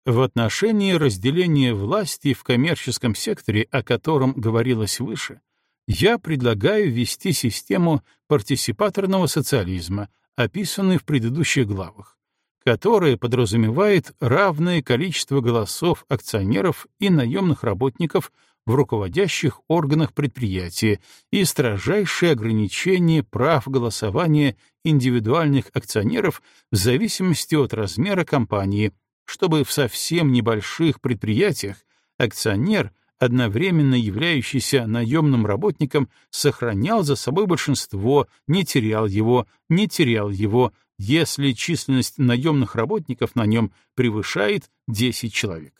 В отношении разделения власти в коммерческом секторе, о котором говорилось выше, я предлагаю ввести систему партисипаторного социализма, описанную в предыдущих главах, которая подразумевает равное количество голосов акционеров и наемных работников в руководящих органах предприятия и строжайшее ограничение прав голосования индивидуальных акционеров в зависимости от размера компании, чтобы в совсем небольших предприятиях акционер, одновременно являющийся наемным работником, сохранял за собой большинство, не терял его, не терял его, если численность наемных работников на нем превышает 10 человек.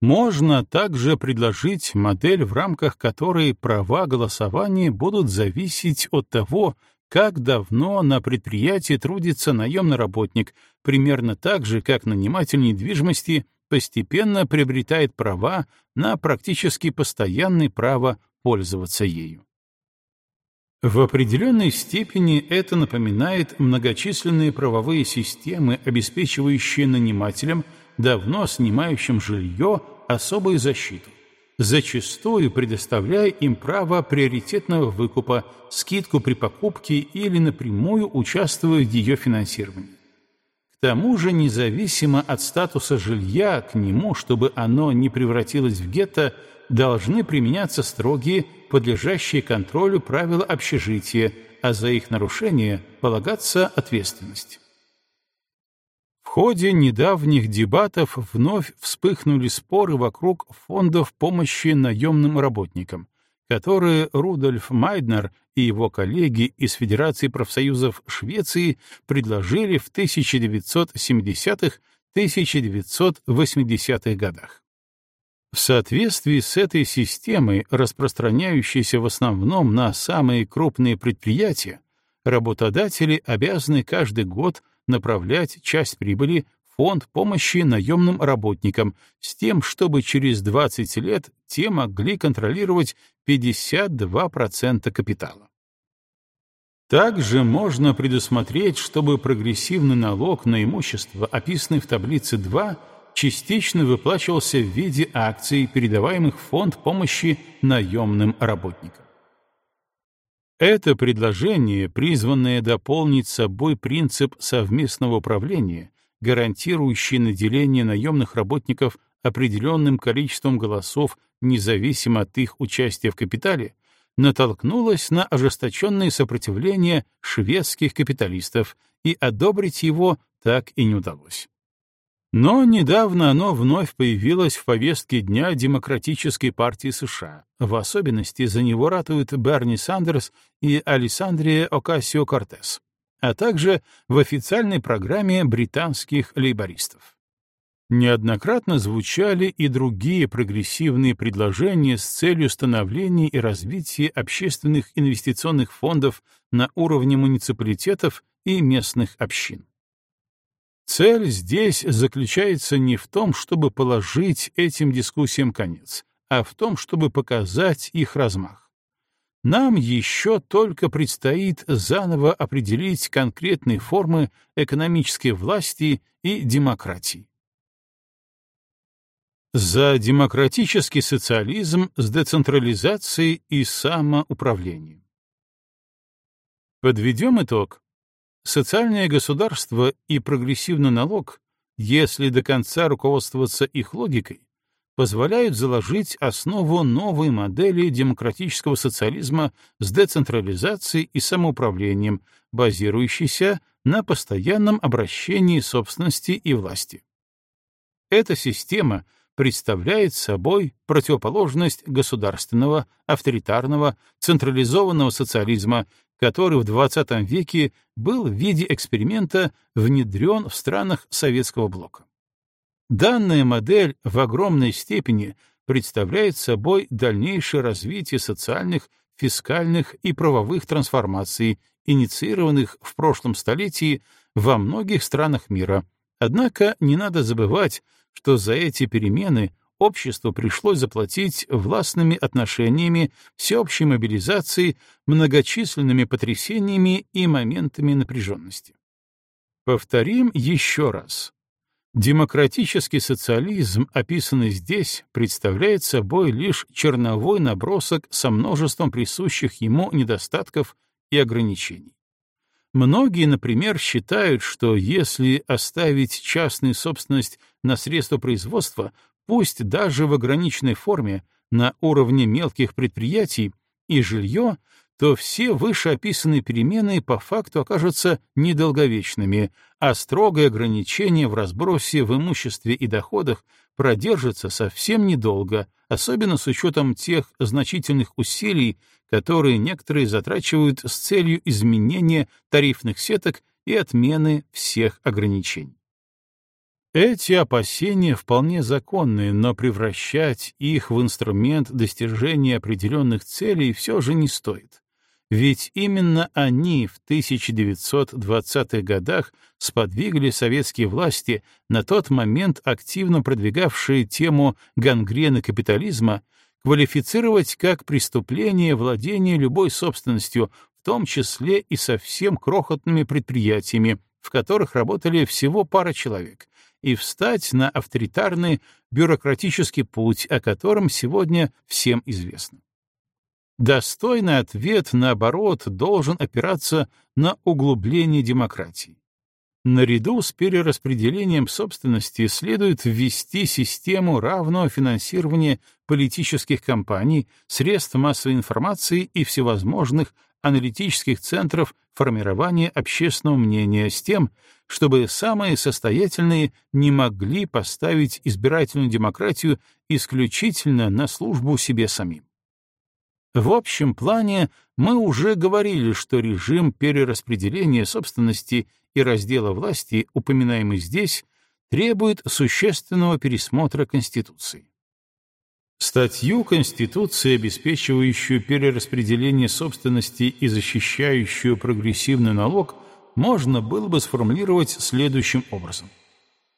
Можно также предложить модель, в рамках которой права голосования будут зависеть от того, как давно на предприятии трудится наемный работник, примерно так же, как наниматель недвижимости постепенно приобретает права на практически постоянное право пользоваться ею. В определенной степени это напоминает многочисленные правовые системы, обеспечивающие нанимателям – давно снимающим жилье особую защиту, зачастую предоставляя им право приоритетного выкупа, скидку при покупке или напрямую участвуя в ее финансировании. К тому же, независимо от статуса жилья, к нему, чтобы оно не превратилось в гетто, должны применяться строгие, подлежащие контролю правила общежития, а за их нарушение полагаться ответственность. Ходе недавних дебатов вновь вспыхнули споры вокруг фондов помощи наемным работникам, которые Рудольф Майднер и его коллеги из Федерации профсоюзов Швеции предложили в 1970-1980-х годах. В соответствии с этой системой, распространяющейся в основном на самые крупные предприятия, работодатели обязаны каждый год направлять часть прибыли в фонд помощи наемным работникам с тем, чтобы через 20 лет те могли контролировать 52% капитала. Также можно предусмотреть, чтобы прогрессивный налог на имущество, описанный в таблице 2, частично выплачивался в виде акций, передаваемых в фонд помощи наемным работникам. Это предложение, призванное дополнить собой принцип совместного управления, гарантирующий наделение наемных работников определенным количеством голосов независимо от их участия в капитале, натолкнулось на ожесточенное сопротивление шведских капиталистов, и одобрить его так и не удалось. Но недавно оно вновь появилось в повестке дня Демократической партии США. В особенности за него ратуют Берни Сандерс и Александрия Окасио-Кортес, а также в официальной программе британских лейбористов. Неоднократно звучали и другие прогрессивные предложения с целью становления и развития общественных инвестиционных фондов на уровне муниципалитетов и местных общин. Цель здесь заключается не в том, чтобы положить этим дискуссиям конец, а в том, чтобы показать их размах. Нам еще только предстоит заново определить конкретные формы экономической власти и демократии. За демократический социализм с децентрализацией и самоуправлением. Подведем итог. Социальное государство и прогрессивный налог, если до конца руководствоваться их логикой, позволяют заложить основу новой модели демократического социализма с децентрализацией и самоуправлением, базирующейся на постоянном обращении собственности и власти. Эта система — представляет собой противоположность государственного, авторитарного, централизованного социализма, который в XX веке был в виде эксперимента внедрен в странах Советского блока. Данная модель в огромной степени представляет собой дальнейшее развитие социальных, фискальных и правовых трансформаций, инициированных в прошлом столетии во многих странах мира. Однако не надо забывать, что за эти перемены обществу пришлось заплатить властными отношениями, всеобщей мобилизацией, многочисленными потрясениями и моментами напряженности. Повторим еще раз. Демократический социализм, описанный здесь, представляет собой лишь черновой набросок со множеством присущих ему недостатков и ограничений. Многие, например, считают, что если оставить частную собственность на средства производства, пусть даже в ограниченной форме, на уровне мелких предприятий и жилье, то все вышеописанные перемены по факту окажутся недолговечными, а строгое ограничение в разбросе в имуществе и доходах продержится совсем недолго, особенно с учетом тех значительных усилий, которые некоторые затрачивают с целью изменения тарифных сеток и отмены всех ограничений. Эти опасения вполне законны, но превращать их в инструмент достижения определенных целей все же не стоит. Ведь именно они в 1920-х годах сподвигли советские власти, на тот момент активно продвигавшие тему гангрены капитализма, квалифицировать как преступление владение любой собственностью, в том числе и совсем крохотными предприятиями, в которых работали всего пара человек, и встать на авторитарный бюрократический путь, о котором сегодня всем известно. Достойный ответ, наоборот, должен опираться на углубление демократии. Наряду с перераспределением собственности следует ввести систему равного финансирования политических кампаний, средств массовой информации и всевозможных аналитических центров формирования общественного мнения с тем, чтобы самые состоятельные не могли поставить избирательную демократию исключительно на службу себе самим. В общем плане мы уже говорили, что режим перераспределения собственности и раздела власти, упоминаемый здесь, требует существенного пересмотра Конституции. Статью Конституции, обеспечивающую перераспределение собственности и защищающую прогрессивный налог, можно было бы сформулировать следующим образом.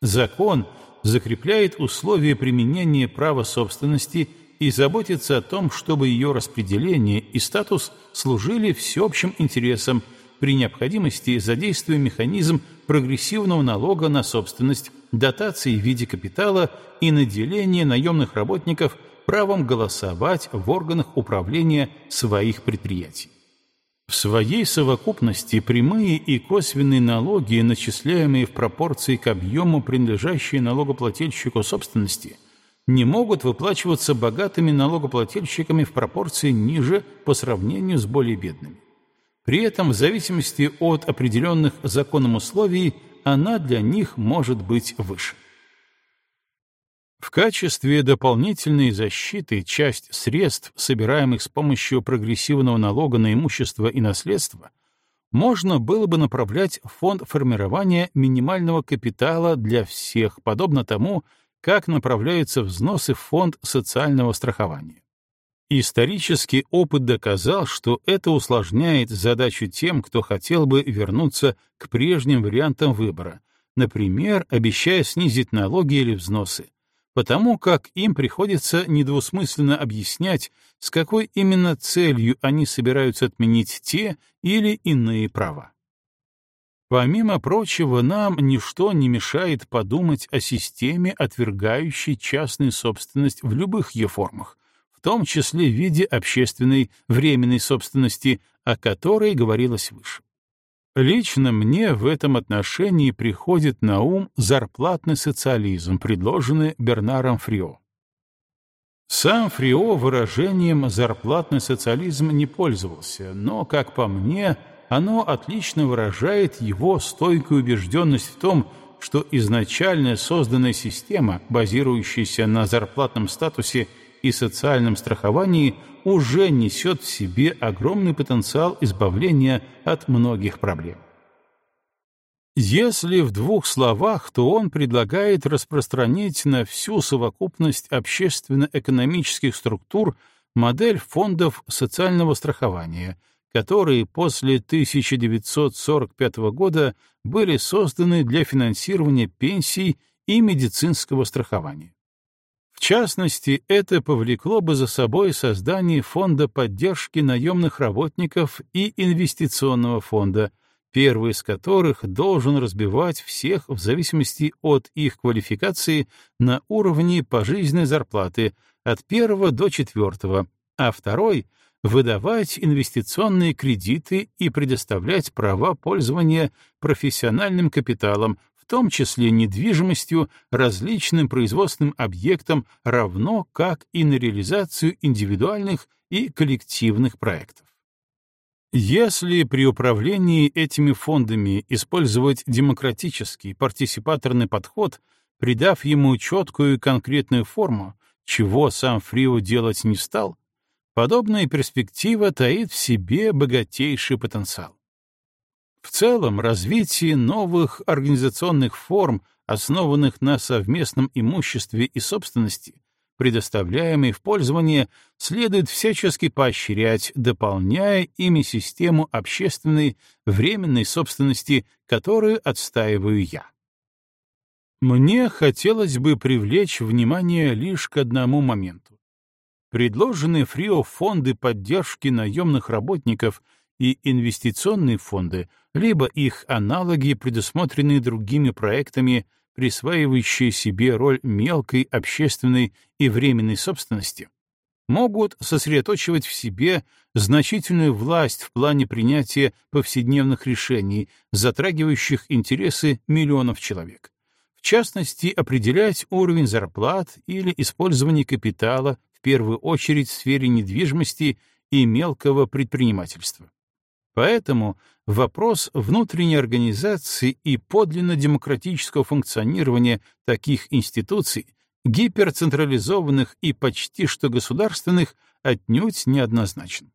Закон закрепляет условия применения права собственности – и заботиться о том, чтобы ее распределение и статус служили всеобщим интересам, при необходимости задействуя механизм прогрессивного налога на собственность, дотации в виде капитала и наделения наемных работников правом голосовать в органах управления своих предприятий. В своей совокупности прямые и косвенные налоги, начисляемые в пропорции к объему принадлежащей налогоплательщику собственности – не могут выплачиваться богатыми налогоплательщиками в пропорции ниже по сравнению с более бедными. При этом, в зависимости от определенных законом условий, она для них может быть выше. В качестве дополнительной защиты часть средств, собираемых с помощью прогрессивного налога на имущество и наследство, можно было бы направлять в фонд формирования минимального капитала для всех, подобно тому, как направляются взносы в фонд социального страхования. Исторический опыт доказал, что это усложняет задачу тем, кто хотел бы вернуться к прежним вариантам выбора, например, обещая снизить налоги или взносы, потому как им приходится недвусмысленно объяснять, с какой именно целью они собираются отменить те или иные права. Помимо прочего, нам ничто не мешает подумать о системе, отвергающей частную собственность в любых ее формах, в том числе в виде общественной временной собственности, о которой говорилось выше. Лично мне в этом отношении приходит на ум зарплатный социализм, предложенный Бернаром Фрио. Сам Фрио выражением «зарплатный социализм» не пользовался, но, как по мне, оно отлично выражает его стойкую убежденность в том, что изначально созданная система, базирующаяся на зарплатном статусе и социальном страховании, уже несет в себе огромный потенциал избавления от многих проблем. Если в двух словах, то он предлагает распространить на всю совокупность общественно-экономических структур модель фондов социального страхования, которые после 1945 года были созданы для финансирования пенсий и медицинского страхования. Частности, это повлекло бы за собой создание фонда поддержки наемных работников и инвестиционного фонда, первый из которых должен разбивать всех в зависимости от их квалификации на уровне пожизненной зарплаты от первого до четвертого, а второй — выдавать инвестиционные кредиты и предоставлять права пользования профессиональным капиталом в том числе недвижимостью, различным производственным объектам, равно как и на реализацию индивидуальных и коллективных проектов. Если при управлении этими фондами использовать демократический, партисипаторный подход, придав ему четкую и конкретную форму, чего сам Фрио делать не стал, подобная перспектива таит в себе богатейший потенциал. В целом, развитие новых организационных форм, основанных на совместном имуществе и собственности, предоставляемой в пользование, следует всячески поощрять, дополняя ими систему общественной временной собственности, которую отстаиваю я. Мне хотелось бы привлечь внимание лишь к одному моменту. Предложенные Фрио фонды поддержки наемных работников и инвестиционные фонды — либо их аналоги, предусмотренные другими проектами, присваивающие себе роль мелкой общественной и временной собственности, могут сосредоточивать в себе значительную власть в плане принятия повседневных решений, затрагивающих интересы миллионов человек. В частности, определять уровень зарплат или использование капитала первую очередь в сфере недвижимости и мелкого предпринимательства. Поэтому вопрос внутренней организации и подлинно демократического функционирования таких институций, гиперцентрализованных и почти что государственных, отнюдь неоднозначен.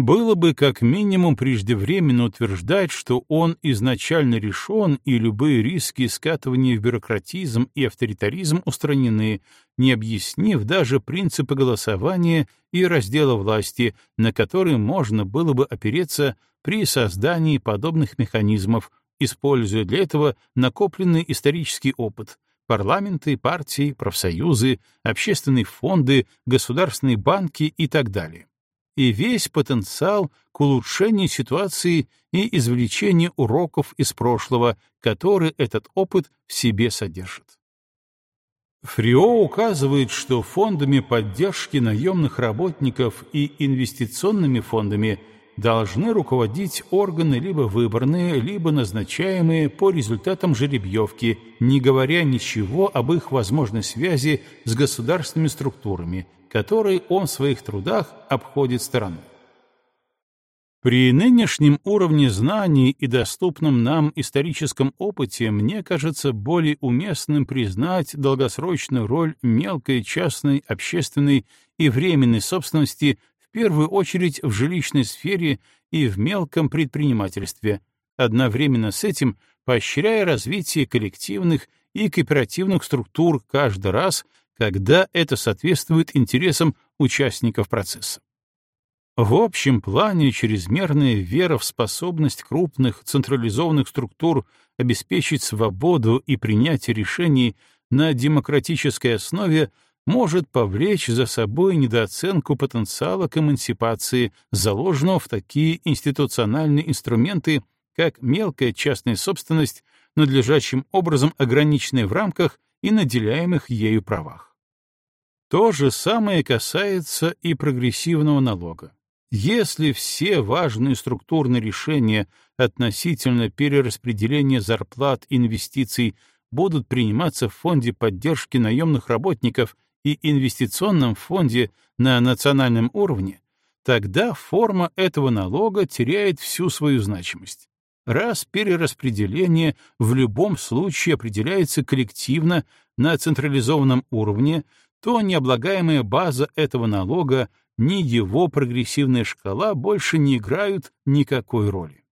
Было бы как минимум преждевременно утверждать, что он изначально решен и любые риски скатывания в бюрократизм и авторитаризм устранены, не объяснив даже принципы голосования и раздела власти, на которые можно было бы опереться при создании подобных механизмов, используя для этого накопленный исторический опыт, парламенты, партии, профсоюзы, общественные фонды, государственные банки и так далее и весь потенциал к улучшению ситуации и извлечению уроков из прошлого, который этот опыт в себе содержит. Фрио указывает, что фондами поддержки наемных работников и инвестиционными фондами должны руководить органы либо выборные, либо назначаемые по результатам жеребьевки, не говоря ничего об их возможной связи с государственными структурами, который он в своих трудах обходит стороной. При нынешнем уровне знаний и доступном нам историческом опыте мне кажется более уместным признать долгосрочную роль мелкой частной, общественной и временной собственности в первую очередь в жилищной сфере и в мелком предпринимательстве, одновременно с этим поощряя развитие коллективных и кооперативных структур каждый раз, когда это соответствует интересам участников процесса. В общем плане чрезмерная вера в способность крупных централизованных структур обеспечить свободу и принятие решений на демократической основе может повлечь за собой недооценку потенциала к эмансипации, заложенного в такие институциональные инструменты, как мелкая частная собственность, надлежащим образом ограниченная в рамках и наделяемых ею правах. То же самое касается и прогрессивного налога. Если все важные структурные решения относительно перераспределения зарплат и инвестиций будут приниматься в Фонде поддержки наемных работников и инвестиционном фонде на национальном уровне, тогда форма этого налога теряет всю свою значимость. Раз перераспределение в любом случае определяется коллективно на централизованном уровне, то необлагаемая база этого налога ни его прогрессивная шкала больше не играют никакой роли.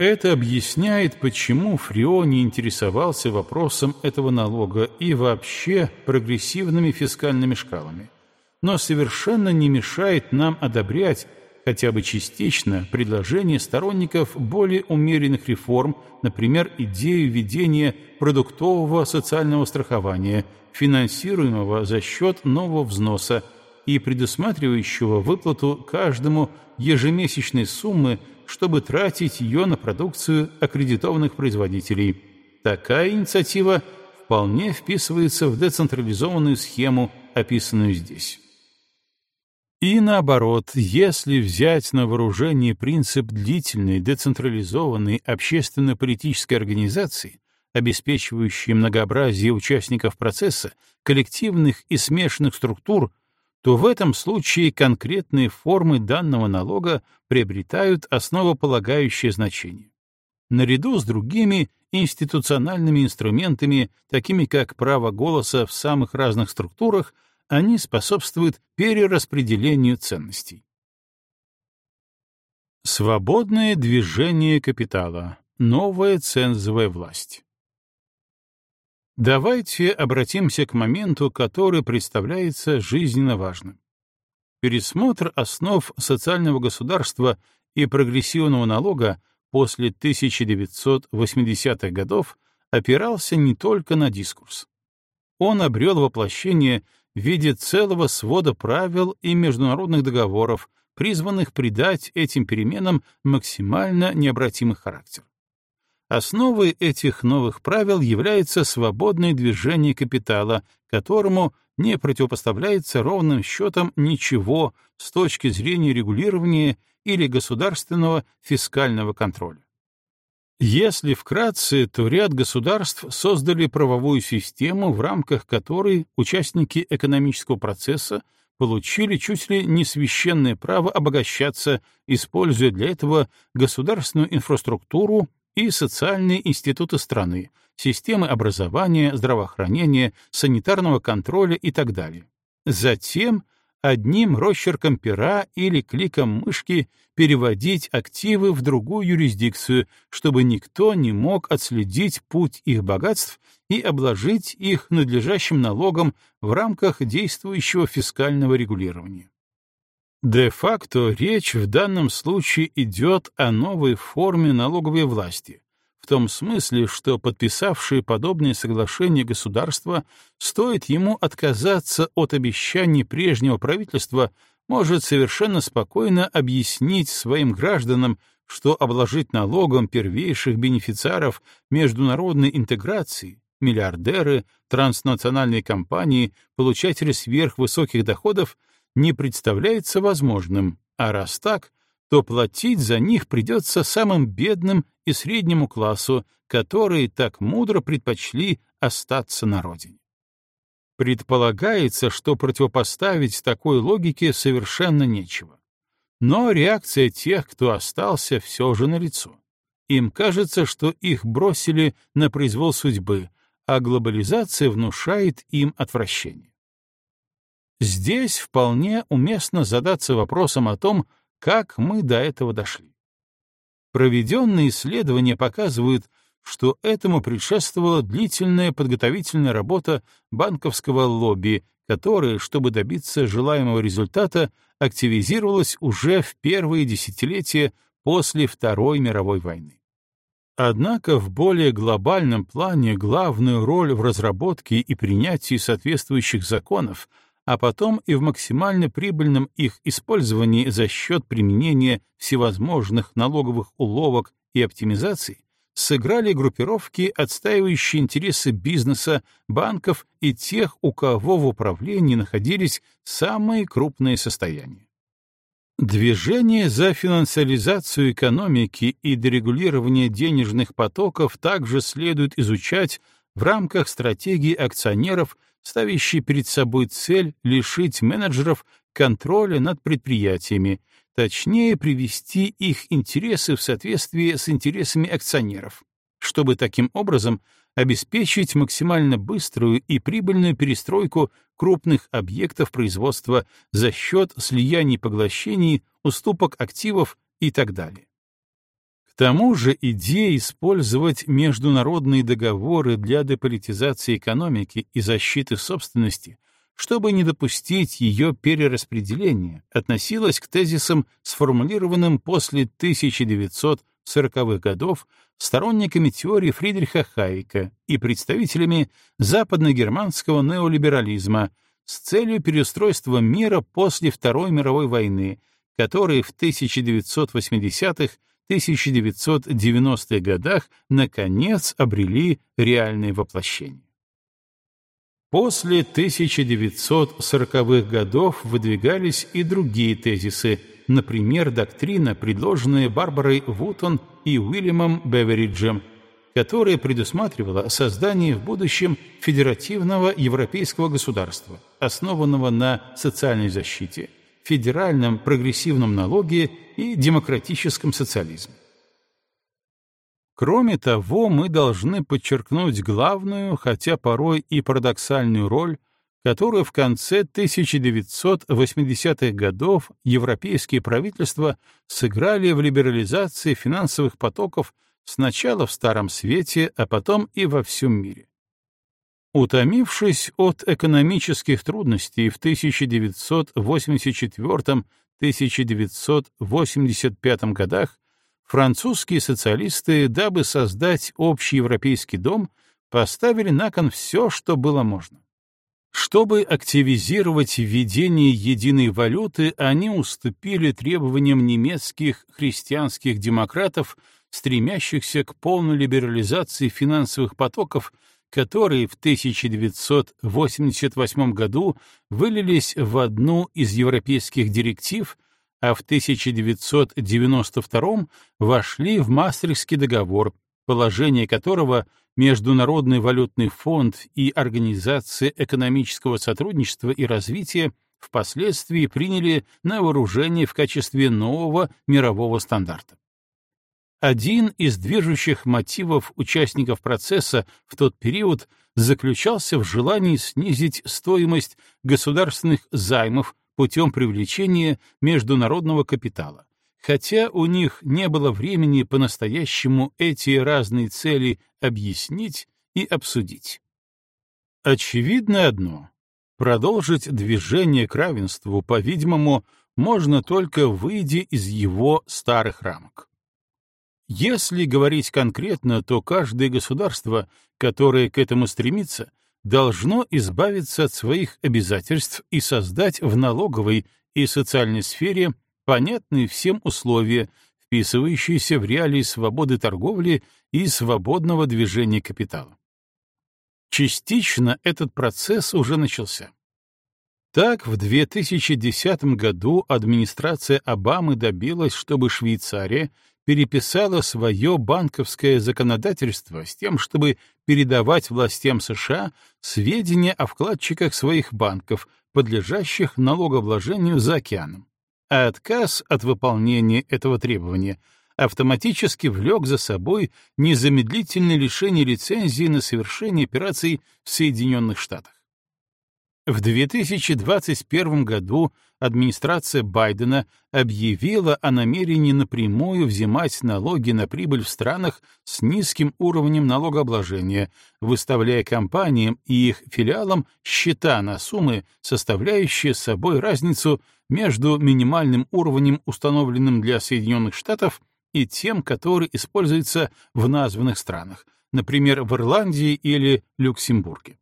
Это объясняет, почему Фрио не интересовался вопросом этого налога и вообще прогрессивными фискальными шкалами, но совершенно не мешает нам одобрять хотя бы частично предложения сторонников более умеренных реформ, например, идею введения продуктового социального страхования, финансируемого за счет нового взноса и предусматривающего выплату каждому ежемесячной суммы, чтобы тратить ее на продукцию аккредитованных производителей. Такая инициатива вполне вписывается в децентрализованную схему, описанную здесь. И наоборот, если взять на вооружение принцип длительной децентрализованной общественно-политической организации, обеспечивающей многообразие участников процесса, коллективных и смешанных структур, то в этом случае конкретные формы данного налога приобретают основополагающее значение. Наряду с другими институциональными инструментами, такими как право голоса в самых разных структурах, они способствуют перераспределению ценностей. Свободное движение капитала. Новая цензовая власть. Давайте обратимся к моменту, который представляется жизненно важным. Пересмотр основ социального государства и прогрессивного налога после 1980-х годов опирался не только на дискурс. Он обрел воплощение в виде целого свода правил и международных договоров, призванных придать этим переменам максимально необратимый характер. Основой этих новых правил является свободное движение капитала, которому не противопоставляется ровным счетом ничего с точки зрения регулирования или государственного фискального контроля. Если вкратце, то ряд государств создали правовую систему, в рамках которой участники экономического процесса получили чуть ли не священное право обогащаться, используя для этого государственную инфраструктуру и социальные институты страны, системы образования, здравоохранения, санитарного контроля и так далее. Затем одним росчерком пера или кликом мышки переводить активы в другую юрисдикцию, чтобы никто не мог отследить путь их богатств и обложить их надлежащим налогом в рамках действующего фискального регулирования. Де-факто речь в данном случае идет о новой форме налоговой власти, в том смысле, что подписавшие подобные соглашения государства, стоит ему отказаться от обещаний прежнего правительства, может совершенно спокойно объяснить своим гражданам, что обложить налогом первейших бенефициаров международной интеграции, миллиардеры, транснациональные компании, получатели сверхвысоких доходов — не представляется возможным, а раз так, то платить за них придется самым бедным и среднему классу, которые так мудро предпочли остаться на родине. Предполагается, что противопоставить такой логике совершенно нечего. Но реакция тех, кто остался, все же налицо. Им кажется, что их бросили на произвол судьбы, а глобализация внушает им отвращение. Здесь вполне уместно задаться вопросом о том, как мы до этого дошли. Проведенные исследования показывают, что этому предшествовала длительная подготовительная работа банковского лобби, которое, чтобы добиться желаемого результата, активизировалось уже в первые десятилетия после Второй мировой войны. Однако в более глобальном плане главную роль в разработке и принятии соответствующих законов — а потом и в максимально прибыльном их использовании за счет применения всевозможных налоговых уловок и оптимизаций, сыграли группировки, отстаивающие интересы бизнеса, банков и тех, у кого в управлении находились самые крупные состояния. Движение за финансиализацию экономики и дерегулирование денежных потоков также следует изучать в рамках стратегии акционеров ставящий перед собой цель лишить менеджеров контроля над предприятиями, точнее привести их интересы в соответствие с интересами акционеров, чтобы таким образом обеспечить максимально быструю и прибыльную перестройку крупных объектов производства за счет слияний поглощений, уступок активов и так далее тому же идея использовать международные договоры для деполитизации экономики и защиты собственности, чтобы не допустить ее перераспределения, относилась к тезисам, сформулированным после 1940-х годов сторонниками теории Фридриха Хайека и представителями западногерманского неолиберализма с целью переустройства мира после Второй мировой войны, который в 1980-х 1990-х годах наконец обрели реальное воплощение. После 1940-х годов выдвигались и другие тезисы, например, доктрина, предложенная Барбарой Вутон и Уильямом Бевериджем, которая предусматривала создание в будущем федеративного европейского государства, основанного на социальной защите, федеральном прогрессивном налоге и демократическом социализме. Кроме того, мы должны подчеркнуть главную, хотя порой и парадоксальную роль, которую в конце 1980-х годов европейские правительства сыграли в либерализации финансовых потоков сначала в Старом Свете, а потом и во всем мире. Утомившись от экономических трудностей в 1984-1985 годах, французские социалисты, дабы создать общий европейский дом, поставили на кон все, что было можно. Чтобы активизировать введение единой валюты, они уступили требованиям немецких христианских демократов, стремящихся к полной либерализации финансовых потоков которые в 1988 году вылились в одну из европейских директив, а в 1992 вошли в Мастрихтский договор, положение которого Международный валютный фонд и Организация экономического сотрудничества и развития впоследствии приняли на вооружение в качестве нового мирового стандарта. Один из движущих мотивов участников процесса в тот период заключался в желании снизить стоимость государственных займов путем привлечения международного капитала, хотя у них не было времени по-настоящему эти разные цели объяснить и обсудить. Очевидно одно — продолжить движение к равенству, по-видимому, можно только выйдя из его старых рамок. Если говорить конкретно, то каждое государство, которое к этому стремится, должно избавиться от своих обязательств и создать в налоговой и социальной сфере понятные всем условия, вписывающиеся в реалии свободы торговли и свободного движения капитала. Частично этот процесс уже начался. Так, в 2010 году администрация Обамы добилась, чтобы Швейцария переписала свое банковское законодательство с тем, чтобы передавать властям США сведения о вкладчиках своих банков, подлежащих налогообложению за океаном. А отказ от выполнения этого требования автоматически влек за собой незамедлительное лишение лицензии на совершение операций в Соединенных Штатах. В 2021 году администрация Байдена объявила о намерении напрямую взимать налоги на прибыль в странах с низким уровнем налогообложения, выставляя компаниям и их филиалам счета на суммы, составляющие собой разницу между минимальным уровнем, установленным для Соединенных Штатов, и тем, который используется в названных странах, например, в Ирландии или Люксембурге.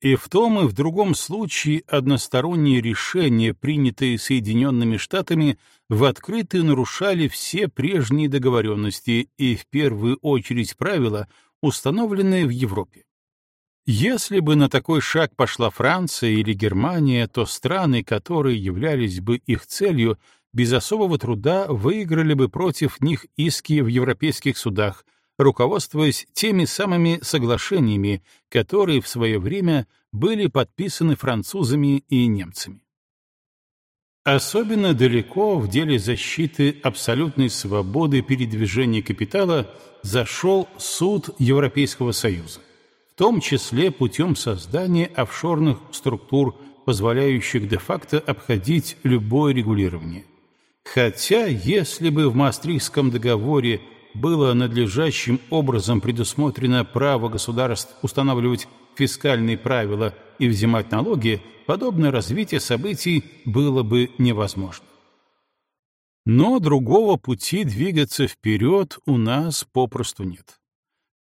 И в том и в другом случае односторонние решения, принятые Соединенными Штатами, в открытую нарушали все прежние договоренности и в первую очередь правила, установленные в Европе. Если бы на такой шаг пошла Франция или Германия, то страны, которые являлись бы их целью, без особого труда выиграли бы против них иски в европейских судах — руководствуясь теми самыми соглашениями, которые в свое время были подписаны французами и немцами. Особенно далеко в деле защиты абсолютной свободы передвижения капитала зашел суд Европейского Союза, в том числе путем создания офшорных структур, позволяющих де-факто обходить любое регулирование. Хотя, если бы в Маастрихтском договоре было надлежащим образом предусмотрено право государств устанавливать фискальные правила и взимать налоги, подобное развитие событий было бы невозможно. Но другого пути двигаться вперед у нас попросту нет.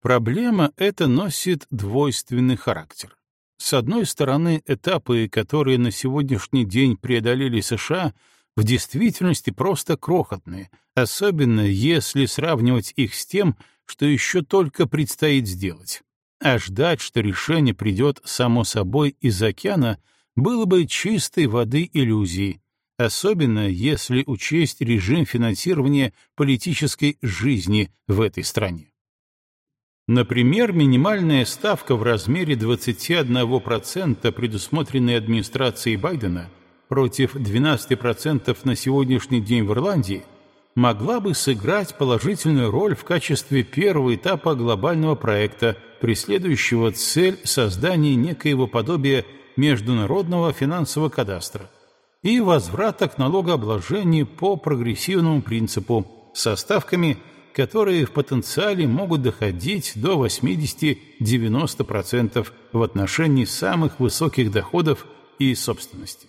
Проблема эта носит двойственный характер. С одной стороны, этапы, которые на сегодняшний день преодолели США — в действительности просто крохотные, особенно если сравнивать их с тем, что еще только предстоит сделать. А ждать, что решение придет само собой из океана, было бы чистой воды иллюзией, особенно если учесть режим финансирования политической жизни в этой стране. Например, минимальная ставка в размере 21%, предусмотренная администрацией Байдена, против 12% на сегодняшний день в Ирландии, могла бы сыграть положительную роль в качестве первого этапа глобального проекта, преследующего цель создания некоего подобия международного финансового кадастра и возврата к налогообложению по прогрессивному принципу со ставками, которые в потенциале могут доходить до 80-90% в отношении самых высоких доходов и собственности.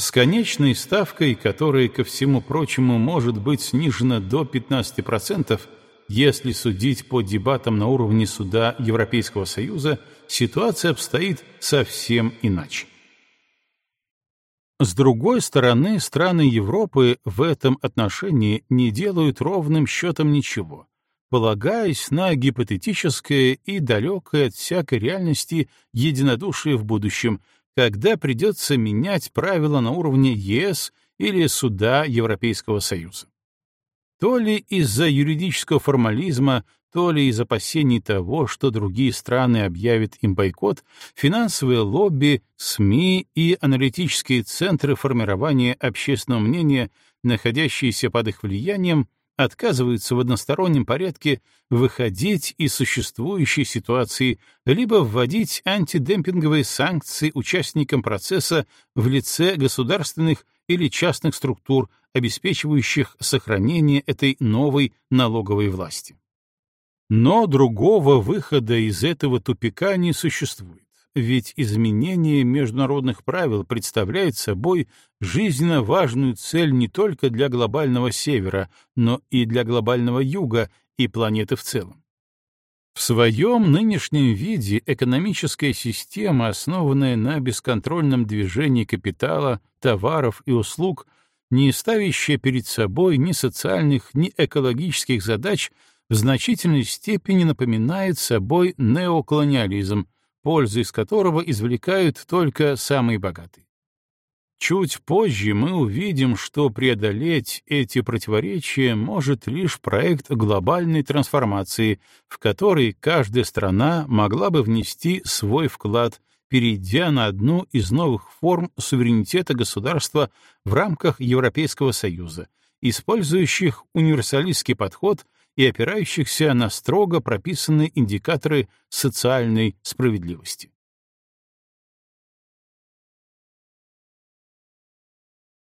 С конечной ставкой, которая, ко всему прочему, может быть снижена до 15%, если судить по дебатам на уровне суда Европейского Союза, ситуация обстоит совсем иначе. С другой стороны, страны Европы в этом отношении не делают ровным счетом ничего, полагаясь на гипотетическое и далекое от всякой реальности единодушие в будущем — когда придется менять правила на уровне ЕС или Суда Европейского Союза. То ли из-за юридического формализма, то ли из опасений того, что другие страны объявят им бойкот, финансовые лобби, СМИ и аналитические центры формирования общественного мнения, находящиеся под их влиянием, отказываются в одностороннем порядке выходить из существующей ситуации либо вводить антидемпинговые санкции участникам процесса в лице государственных или частных структур, обеспечивающих сохранение этой новой налоговой власти. Но другого выхода из этого тупика не существует ведь изменение международных правил представляет собой жизненно важную цель не только для глобального севера, но и для глобального юга и планеты в целом. В своем нынешнем виде экономическая система, основанная на бесконтрольном движении капитала, товаров и услуг, не ставящая перед собой ни социальных, ни экологических задач, в значительной степени напоминает собой неоколониализм, пользу из которого извлекают только самые богатые. Чуть позже мы увидим, что преодолеть эти противоречия может лишь проект глобальной трансформации, в который каждая страна могла бы внести свой вклад, перейдя на одну из новых форм суверенитета государства в рамках Европейского Союза, использующих универсалистский подход и опирающихся на строго прописанные индикаторы социальной справедливости.